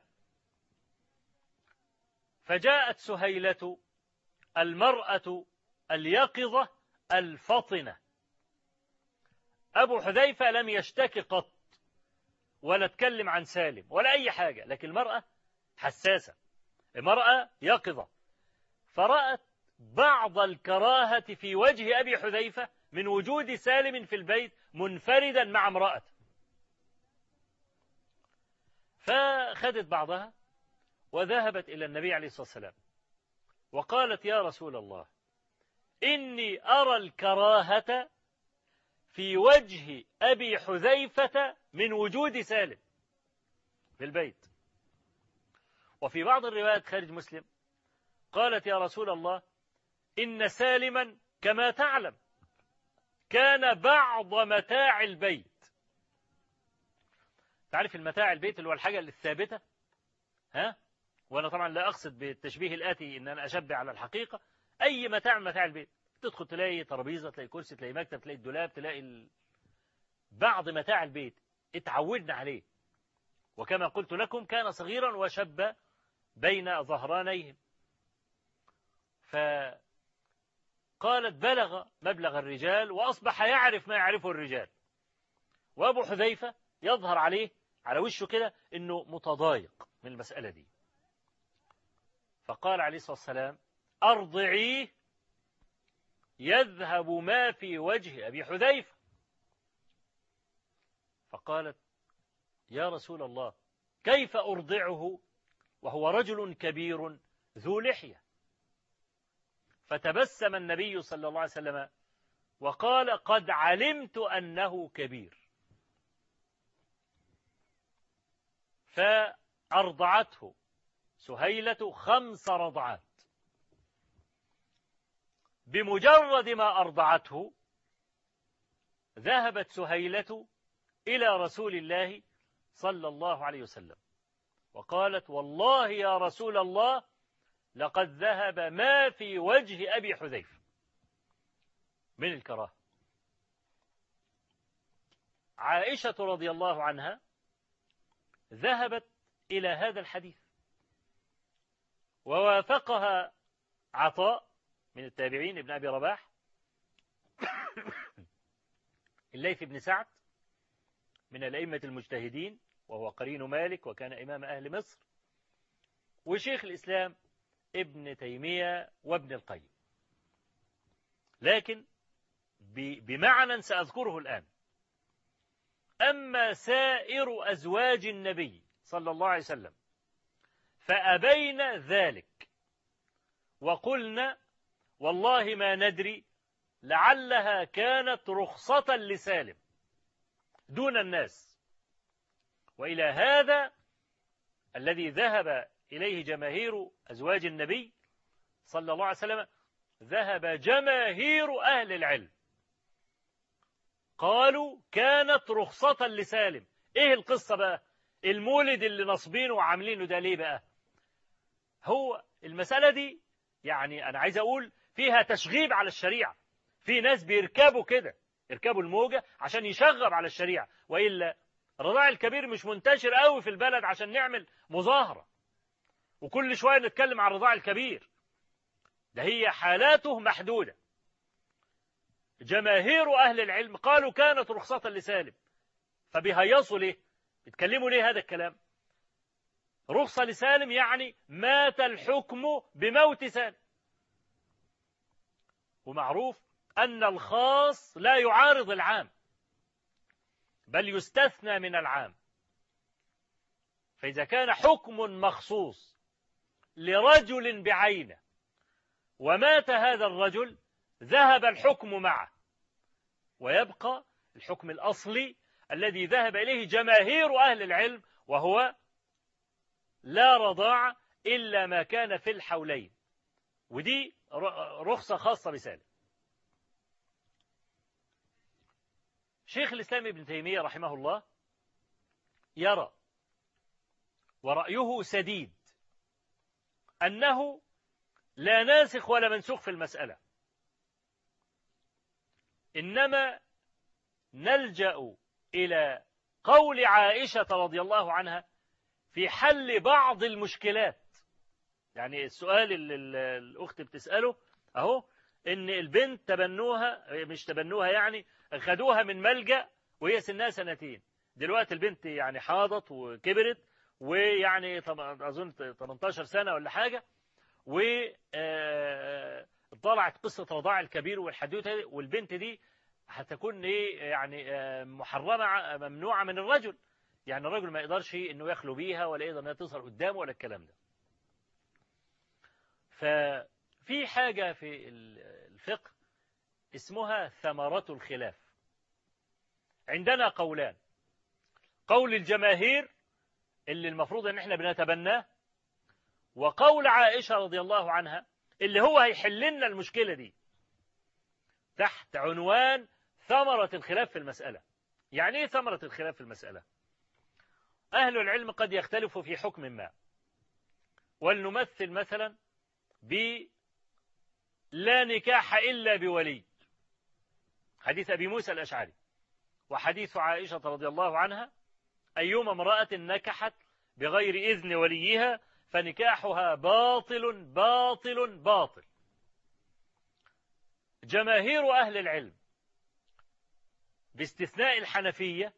فجاءت سهيلة المرأة اليقظة الفطنة. أبو حذيفة لم يشتكي قط ولا تكلم عن سالم ولا أي حاجة لكن المرأة حساسة المرأة يقظة. فرأت بعض الكراهة في وجه أبي حذيفة من وجود سالم في البيت منفردا مع امرأته فخدت بعضها وذهبت إلى النبي عليه الصلاة والسلام وقالت يا رسول الله إني أرى الكراهة في وجه أبي حذيفة من وجود سالم في البيت. وفي بعض الروايات خارج مسلم قالت يا رسول الله إن سالما كما تعلم كان بعض متاع البيت. تعرف المتاع البيت اللي هو الحاجة الثابتة؟ ها؟ وأنا طبعا لا أقصد بالتشبيه الآتي إن أنا أشبه على الحقيقة. أي متاع متاع البيت؟ تدخل تلاقي ترابيزة تلاقي كرسي تلاقي مكتب تلاقي الدولاب تلاقي ال... بعض متاع البيت اتعودنا عليه. وكما قلت لكم كان صغيرا وشب بين ظهرانيهم. فقالت بلغ مبلغ الرجال وأصبح يعرف ما يعرفه الرجال. وأبو حذيفة يظهر عليه على وشه كده أنه متضايق من المسألة دي. فقال عليه الصلاة والسلام أرضعيه يذهب ما في وجه أبي حذيفة. فقالت يا رسول الله كيف أرضعه؟ وهو رجل كبير ذو لحية. فتبسم النبي صلى الله عليه وسلم وقال قد علمت أنه كبير. فأرضعته سهيلة خمس رضعات. بمجرد ما أرضعته ذهبت سهيلة إلى رسول الله صلى الله عليه وسلم وقالت والله يا رسول الله لقد ذهب ما في وجه أبي حذيفة. من الكراهة. عائشة رضي الله عنها ذهبت إلى هذا الحديث ووافقها عطاء من التابعين ابن أبي رباح الليث بن سعد من الأئمة المجتهدين وهو قرين مالك وكان إمام أهل مصر وشيخ الإسلام ابن تيمية وابن القيم. لكن بمعنى سأذكره الآن أما سائر أزواج النبي صلى الله عليه وسلم فأبين ذلك وقلنا والله ما ندري لعلها كانت رخصة لسالم دون الناس. وإلى هذا الذي ذهب إليه جماهير أزواج النبي صلى الله عليه وسلم ذهب جماهير أهل العلم. قالوا كانت رخصة لسالم. إيه القصة بقى؟ المولد اللي نصبينه وعاملينه ده ليه بقى؟ هو المسألة دي يعني أنا عايز أقول فيها تشغيب على الشريعة. في ناس بيركبوا كده يركبوا الموجة عشان يشغب على الشريعة. وإلا الرضاع الكبير مش منتشر قوي في البلد عشان نعمل مظاهرة. وكل شوية نتكلم عن الرضاع الكبير. ده هي حالاته محدودة. جماهير أهل العلم قالوا كانت رخصة لسالم. فبيهيصوا ليه؟ بيتكلموا ليه هذا الكلام؟ رخصة لسالم يعني مات الحكم بموت سالم. ومعروف أن الخاص لا يعارض العام بل يستثنى من العام. فإذا كان حكم مخصوص لرجل بعينه ومات هذا الرجل ذهب الحكم معه ويبقى الحكم الأصلي الذي ذهب إليه جماهير أهل العلم وهو لا رضاع إلا ما كان في الحولين. ودي رخصة خاصة بسالم شيخ الإسلام ابن تيمية رحمه الله يرى ورأيه سديد أنه لا ناسخ ولا منسوخ في المسألة. إنما نلجأ إلى قول عائشة رضي الله عنها في حل بعض المشكلات. يعني السؤال اللي الأخت بتسأله أهو إن البنت تبنوها مش تبنوها يعني خدوها من ملجأ وهي سنها سنتين. دلوقتي البنت يعني حاضت وكبرت ويعني أظن 18 سنة ولا حاجة و طلعت قصة رضاع الكبير والحدوتة والبنت دي هتكون إيه يعني محرمة ممنوعة من الرجل. يعني الرجل ما يقدرش إنه يخلو بيها ولا يقدر إنها تظهر قدامه ولا الكلام ده. ففي حاجة في الفقه اسمها ثمرة الخلاف. عندنا قولان. قول الجماهير اللي المفروض إن إحنا بنتبناه وقول عائشة رضي الله عنها اللي هو هيحل لنا المشكلة دي. تحت عنوان ثمرة الخلاف في المسألة. يعني إيه ثمرة الخلاف في المسألة؟ أهل العلم قد يختلفوا في حكم ما. ولنمثل مثلا ب لا نكاح إلا بولي. حديث أبي موسى الأشعري. وحديث عائشة رضي الله عنها أيما امرأة نكحت بغير إذن وليها فنكاحها باطل باطل باطل. جماهير أهل العلم باستثناء الحنفية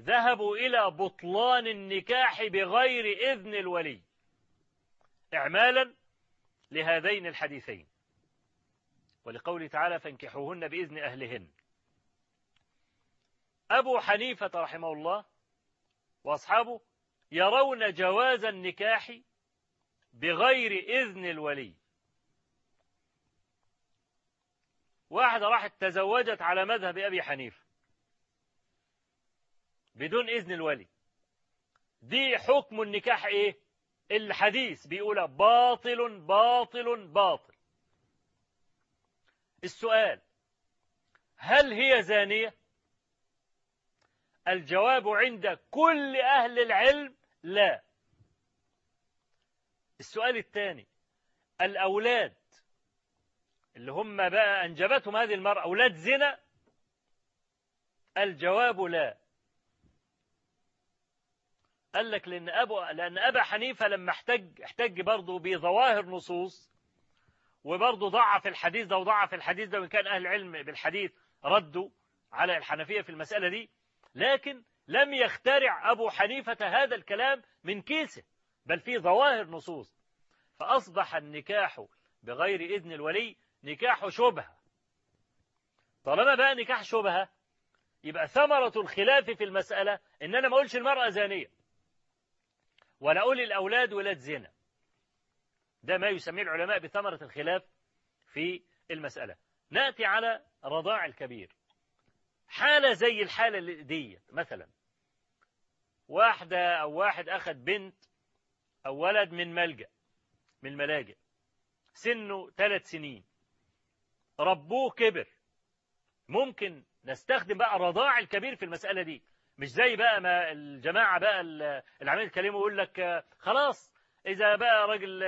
ذهبوا إلى بطلان النكاح بغير إذن الولي. إعمالا لهذين الحديثين. ولقوله تعالى فانكحوهن بإذن أهلهن. أبو حنيفة رحمه الله وأصحابه يرون جواز النكاح بغير إذن الولي. واحدة راحت تزوجت على مذهب أبي حنيفة بدون إذن الولي. دي حكم النكاح إيه؟ الحديث بيقول باطل باطل باطل. السؤال هل هي زانية؟ الجواب عند كل أهل العلم لا. السؤال الثاني الأولاد اللي هم بقى أنجبتهم هذه المرأة أولاد زنا؟ الجواب لا. قال لك لأن أبو لأن أبا حنيفة لما احتج احتج برضه بظواهر نصوص وبرضه ضعف الحديث ده وضعف الحديث ده وإن كان أهل العلم بالحديث ردوا على الحنفية في المسألة دي لكن لم يخترع أبو حنيفة هذا الكلام من كيسه بل في ظواهر نصوص. فأصبح النكاح بغير إذن الولي نكاح شبهة. طالما بقى نكاح شبهة يبقى ثمرة الخلاف في المسألة إن أنا ما أقولش المرأة زانية. ولا أقول الأولاد ولاد زنا ده ما يسميه العلماء بثمرة الخلاف في المسألة. نأتي على رضاع الكبير. حالة زي الحالة دي مثلا. واحدة أو واحد أخذ بنت أو ولد من ملجأ من الملاجئ سنه ثلاث سنين. ربوه كبر. ممكن نستخدم بقى رضاع الكبير في المسألة دي. مش زي بقى ما الجماعة بقى العامل يتكلموا يقول لك خلاص إذا بقى راجل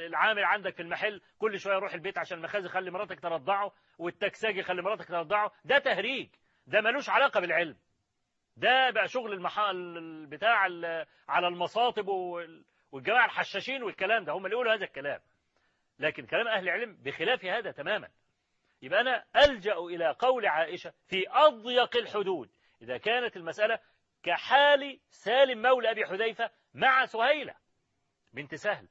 العامل عندك في المحل كل شوية يروح البيت عشان المخازن خلي مراتك ترضعه والتكساجي خلي مراتك ترضعه. ده تهريج ده ملوش علاقة بالعلم. ده بقى شغل المحل بتاع على المصاطب والجماعة الحشاشين والكلام ده. هم اللي يقولوا هذا الكلام. لكن كلام أهل العلم بخلاف هذا تماما. يبقى أنا ألجأ إلى قول عائشة في أضيق الحدود. إذا كانت المسألة كحال سالم مولى أبي حذيفة مع سهيلة بنت سهل.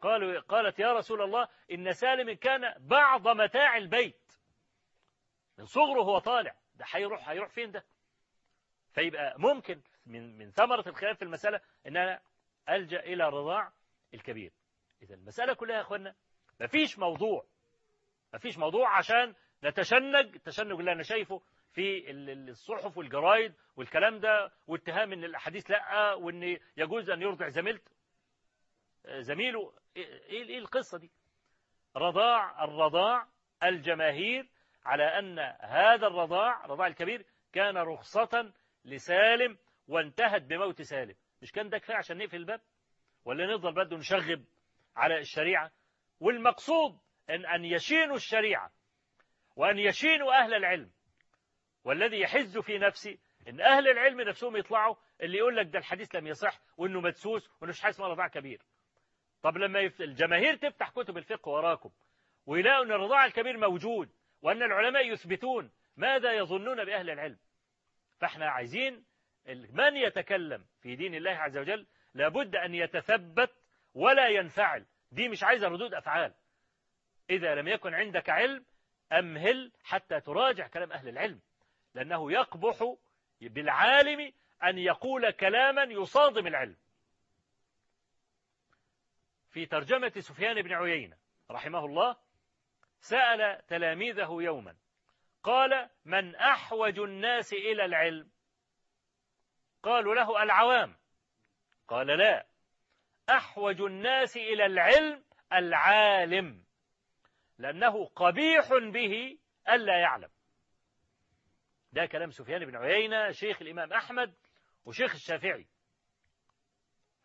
قالوا قالت يا رسول الله إن سالم كان بعض متاع البيت. من صغره هو طالع. ده هيروح هيروح فين ده؟ فيبقى ممكن من من ثمرة الخلاف في المسألة إن أنا ألجأ إلى رضاع الكبير. إذا المسألة كلها يا أخوانا مفيش موضوع. مفيش موضوع عشان نتشنج. التشنج اللي أنا شايفه في الصحف والجرايد والكلام ده واتهام إن الأحاديث لأ وإن يجوز أن يرضع زميلته زميله. إيه إيه القصة دي؟ رضاع الرضاع الجماهير على أن هذا الرضاع رضاع الكبير كان رخصة لسالم وانتهت بموت سالم. مش كان ده كفاية عشان نقفل الباب؟ ولا نفضل برضه نشغب على الشريعة؟ والمقصود إن أن يشينوا الشريعة وأن يشينوا أهل العلم. والذي يحز في نفسي إن أهل العلم نفسهم يطلعوا اللي يقول لك ده الحديث لم يصح وإنه مدسوس وإنه مش حاجة اسمها رضاع كبير. طب لما. الجماهير تفتح كتب الفقه وراكم ويلاقوا إن الرضاع الكبير موجود وإن العلماء يثبتون ماذا يظنون بأهل العلم؟ فإحنا عايزين من يتكلم في دين الله عز وجل لابد أن يتثبت ولا ينفعل. دي مش عايزة ردود أفعال. إذا لم يكن عندك علم أمهل حتى تراجع كلام أهل العلم. لأنه يقبح بالعالم أن يقول كلاما يصادم العلم. في ترجمة سفيان بن عيينة رحمه الله سأل تلاميذه يوما قال من أحوج الناس إلى العلم؟ قالوا له العوام. قال لا أحوج الناس إلى العلم العالم لأنه قبيح به ألا يعلم. ده كلام سفيان بن عيينة شيخ الإمام أحمد وشيخ الشافعي.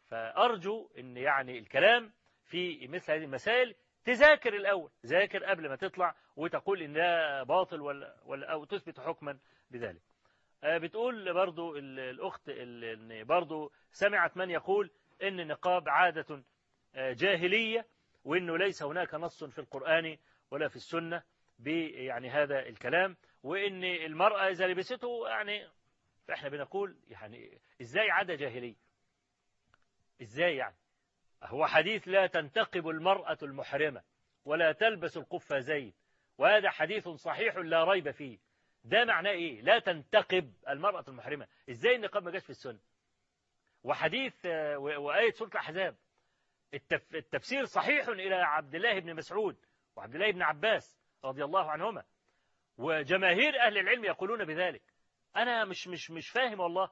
فأرجو أن يعني الكلام في مثل هذه المسائل تذاكر الأول ذاكر قبل ما تطلع وتقول إن ده باطل ولا, ولا أو تثبت حكما بذلك. بتقول برضو الأخت إن برضو سمعت من يقول إن النقاب عادة جاهلية وإنه ليس هناك نص في القرآن ولا في السنة يعني هذا الكلام. وإن المرأة إذا لبسته يعني فإحنا بنقول يعني إزاي عادة جاهلية؟ إزاي يعني؟ هو حديث لا تنتقب المرأة المحرمة ولا تلبس القفازين وهذا حديث صحيح لا ريب فيه. ده معناه إيه؟ لا تنتقب المرأة المحرمة. إزاي النقاب ما جاش في السنة؟ وحديث وآية سورة الأحزاب. التفسير صحيح إلى عبد الله بن مسعود وعبد الله بن عباس رضي الله عنهما. وجماهير أهل العلم يقولون بذلك. أنا مش مش مش فاهم والله.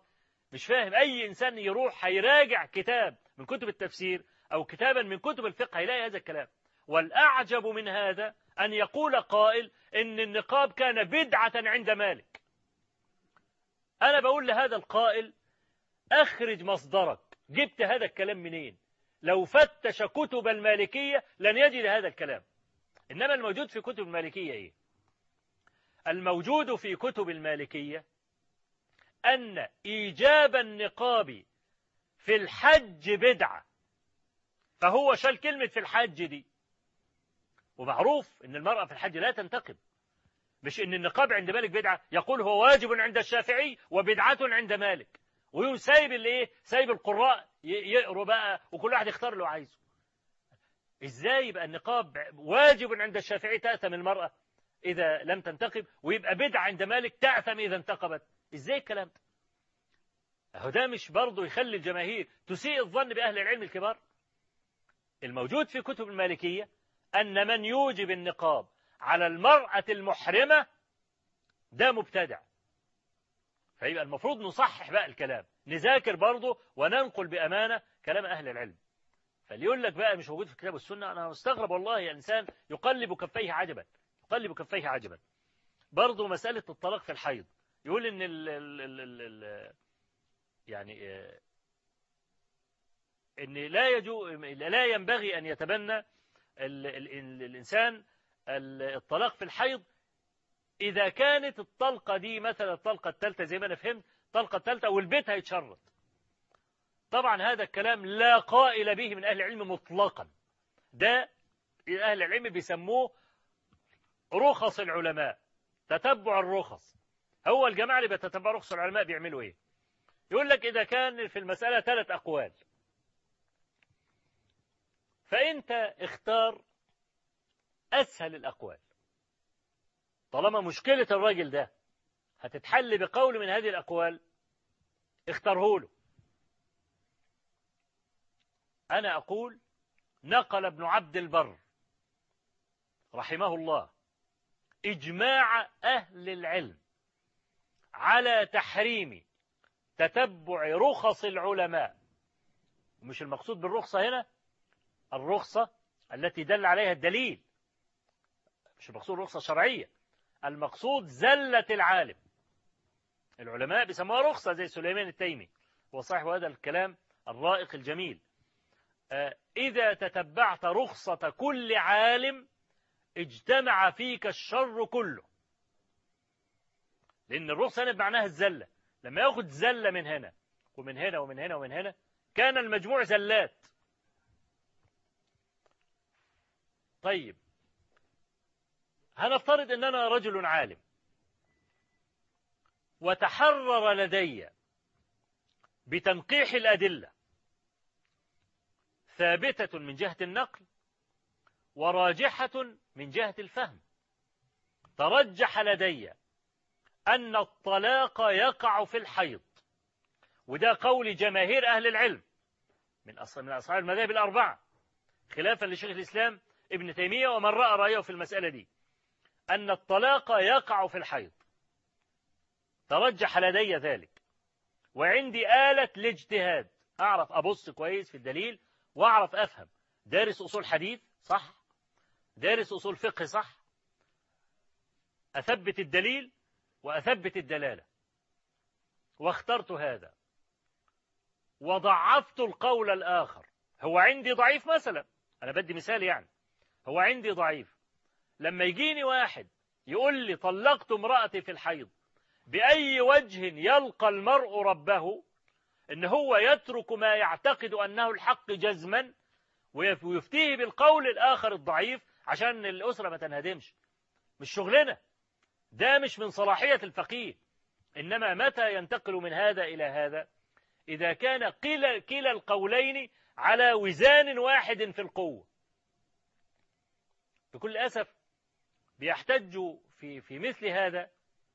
مش فاهم أي إنسان يروح هيراجع كتاب من كتب التفسير أو كتابا من كتب الفقه هيلاقي هذا الكلام. والأعجب من هذا أن يقول قائل إن النقاب كان بدعة عند مالك. أنا بقول لهذا القائل أخرج مصدرك. جبت هذا الكلام منين؟ لو فتش كتب المالكية لن يجد هذا الكلام. إنما الموجود في كتب المالكية إيه؟ الموجود في كتب المالكية أن إيجاب النقاب في الحج بدعة فهو شال كلمة في الحج دي. ومعروف أن المرأة في الحج لا تنتقب مش أن النقاب عند مالك بدعة يقول هو واجب عند الشافعي وبدعة عند مالك. ويقوم سايب الايه سايب القراء يقروا بقى وكل واحد يختار اللي عايزه. إزاي يبقى النقاب واجب عند الشافعي تأثم المرأة؟ إذا لم تنتقب ويبقى بدعة عند مالك تأثم إذا انتقبت. إزاي الكلام؟ ده أهو ده مش برضه يخلي الجماهير تسيء الظن بأهل العلم الكبار؟ الموجود في كتب المالكية أن من يوجب النقاب على المرأة المحرمة ده مبتدع. فيبقى المفروض نصحح بقى الكلام نذاكر برضه وننقل بأمانة كلام أهل العلم. فاللي يقول لك بقى مش موجود في الكتاب والسنة أنا مستغرب والله إنسان يقلب كفيه عجبا. يقلب كفيه عجبا. برضه مسألة الطلاق في الحيض. يقول إن ال ال ال ال ال يعني إن لا يجو لا ينبغي أن يتبنى ال ال الإنسان الطلاق في الحيض. إذا كانت الطلقة دي مثلا الطلقة الثالثة زي ما أنا فهمت الطلقة الثالثة والبيت هيتشرط. طبعا هذا الكلام لا قائل به من أهل العلم مطلقا. ده أهل العلم بيسموه رخص العلماء. تتبع الرخص. هو الجماعة اللي بتتبع رخص العلماء بيعملوا إيه؟ يقول لك إذا كان في المسألة ثلاث أقوال. فأنت اختار أسهل الأقوال. طالما مشكلة الراجل ده هتتحل بقول من هذه الأقوال اختاره له. أنا أقول نقل ابن عبد البر رحمه الله إجماع أهل العلم على تحريم تتبع رخص العلماء. مش المقصود بالرخصة هنا؟ الرخصة التي دل عليها الدليل. مش المقصود رخصة شرعية. المقصود زلة العالم. العلماء بيسموها رخصة زي سليمان التيمي. هو صاحب هذا الكلام الرائق الجميل. إذا تتبعت رخصة كل عالم اجتمع فيك الشر كله. لأن الرخصة هنا بمعناها الزلة. لما ياخد زلة من هنا ومن هنا ومن هنا ومن هنا كان المجموع زلات. طيب هنفترض ان أنا رجل عالم. وتحرر لدي بتنقيح الأدلة ثابتة من جهة النقل وراجحة من جهة الفهم. ترجح لدي أن الطلاق يقع في الحيض. وده قول جماهير أهل العلم من أصحاب المذاهب الأربعة خلافا لشيخ الإسلام ابن تيمية ومن رأى رأيه في المسألة دي. أن الطلاق يقع في الحيض. ترجح لدي ذلك. وعندي آلة لاجتهاد. أعرف أبص كويس في الدليل وأعرف أفهم. دارس أصول حديث صح؟ دارس أصول فقه صح؟ أثبت الدليل وأثبت الدلالة. واخترت هذا. وضعفت القول الآخر. هو عندي ضعيف مثلا. أنا بدي مثال يعني. هو عندي ضعيف. لما يجيني واحد يقول لي طلقت امرأتي في الحيض بأي وجه يلقى المرء ربه؟ إن هو يترك ما يعتقد أنه الحق جزما ويفتيه بالقول الآخر الضعيف عشان الأسرة ما تنهدمش. مش شغلنا. ده مش من صلاحية الفقيه. إنما متى ينتقل من هذا إلى هذا؟ إذا كان كلا, كلا القولين على وزان واحد في القوة. بكل أسف بيحتجوا في في مثل هذا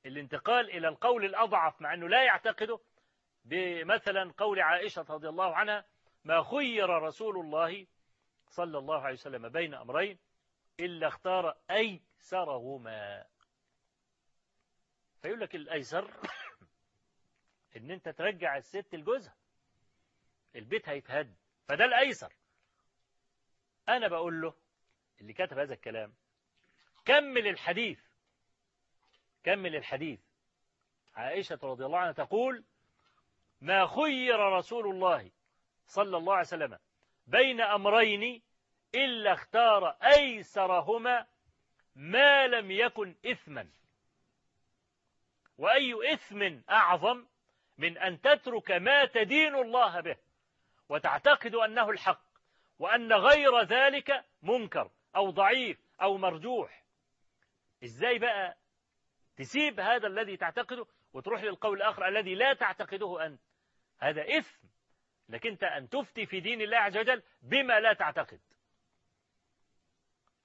الانتقال إلى القول الأضعف مع أنه لا يعتقده بمثلا قول عائشة رضي الله عنها ما خير رسول الله صلى الله عليه وسلم بين أمرين إلا اختار أيسرهما. فيقول لك الأيسر إن أنت ترجع الست لجوزها البيت هيتهد فده الأيسر. أنا بقول له اللي كتب هذا الكلام كمل الحديث كمل الحديث. عائشة رضي الله عنها تقول ما خير رسول الله صلى الله عليه وسلم بين أمرين إلا اختار أيسرهما ما لم يكن إثما. وأي إثم أعظم من أن تترك ما تدين الله به وتعتقد أنه الحق وأن غير ذلك منكر أو ضعيف أو مرجوح. إزاي بقى تسيب هذا الذي تعتقده وتروح للقول الآخر الذي لا تعتقده أنت؟ هذا إثم لك أنت أن تفتي في دين الله عز وجل بما لا تعتقد.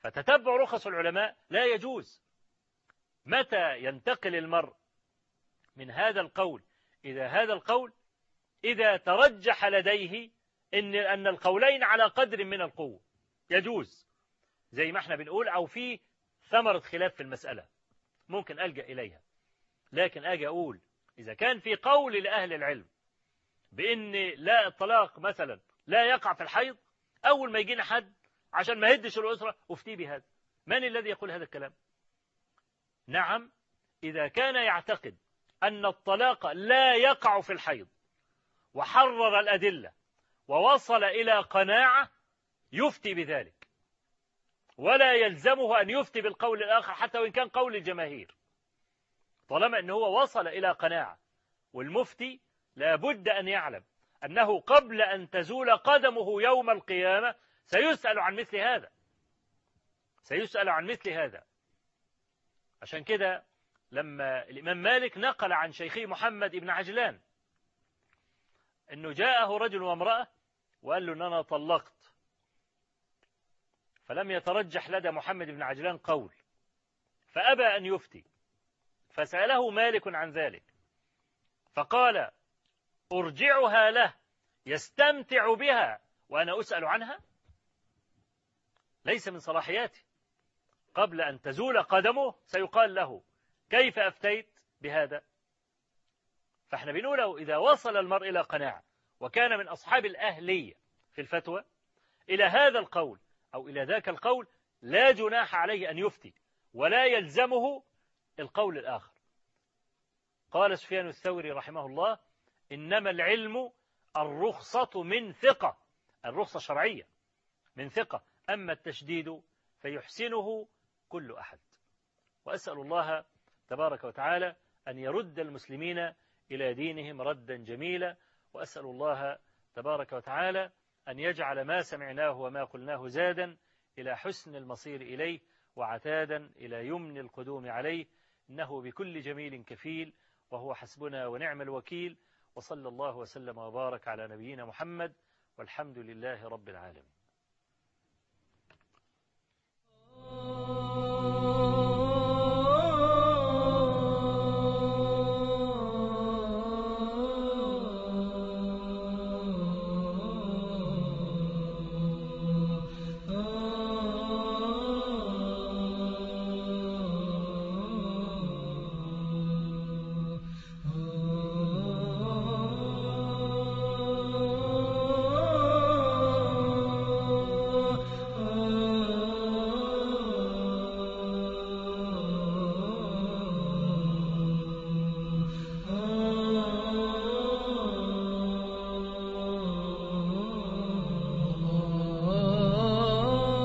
فتتبع رخص العلماء لا يجوز. متى ينتقل المرء من هذا القول إذا هذا القول؟ إذا ترجح لديه إن أن القولين على قدر من القوة. يجوز. زي ما إحنا بنقول أو في ثمرة خلاف في المسألة. ممكن ألجأ إليها. لكن أجي أقول إذا كان في قول لأهل العلم بأن لا الطلاق مثلا لا يقع في الحيض أول ما يجينا حد عشان ما يهدش الأسرة. أفتي بهذا. من الذي يقول هذا الكلام؟ نعم إذا كان يعتقد أن الطلاق لا يقع في الحيض وحرر الأدلة ووصل إلى قناعة يفتي بذلك. ولا يلزمه أن يفتي بالقول الآخر حتى وإن كان قول الجماهير. طالما أنه وصل إلى قناعة والمفتي لابد أن يعلم أنه قبل أن تزول قدمه يوم القيامة سيسأل عن مثل هذا. سيسأل عن مثل هذا. عشان كده لما الإمام مالك نقل عن شيخه محمد بن عجلان أنه جاءه رجل وامرأة وقال له أن أنا طلقت. فلم يترجح لدى محمد بن عجلان قول. فأبى أن يفتي. فسأله مالك عن ذلك. فقال أرجعها له يستمتع بها وأنا أسأل عنها؟ ليس من صلاحياتي قبل أن تزول قدمه سيقال له كيف أفتيت بهذا؟ فإحنا بنقول له إذا وصل المرء إلى قناعة وكان من أصحاب الأهلية في الفتوى إلى هذا القول أو إلى ذاك القول لا جناح عليه أن يفتي ولا يلزمه القول الآخر. قال سفيان الثوري رحمه الله إنما العلم الرخصة من ثقة. الرخصة شرعية من ثقة. أما التشديد فيحسنه كل أحد. وأسأل الله تبارك وتعالى أن يرد المسلمين إلى دينهم ردا جميلا. وأسأل الله تبارك وتعالى أن يجعل ما سمعناه وما قلناه زادا إلى حسن المصير إليه وعتادا إلى يمن القدوم عليه. إنه بكل جميل كفيل وهو حسبنا ونعم الوكيل. وصلى الله وسلم وبارك على نبينا محمد والحمد لله رب العالمين. Oh.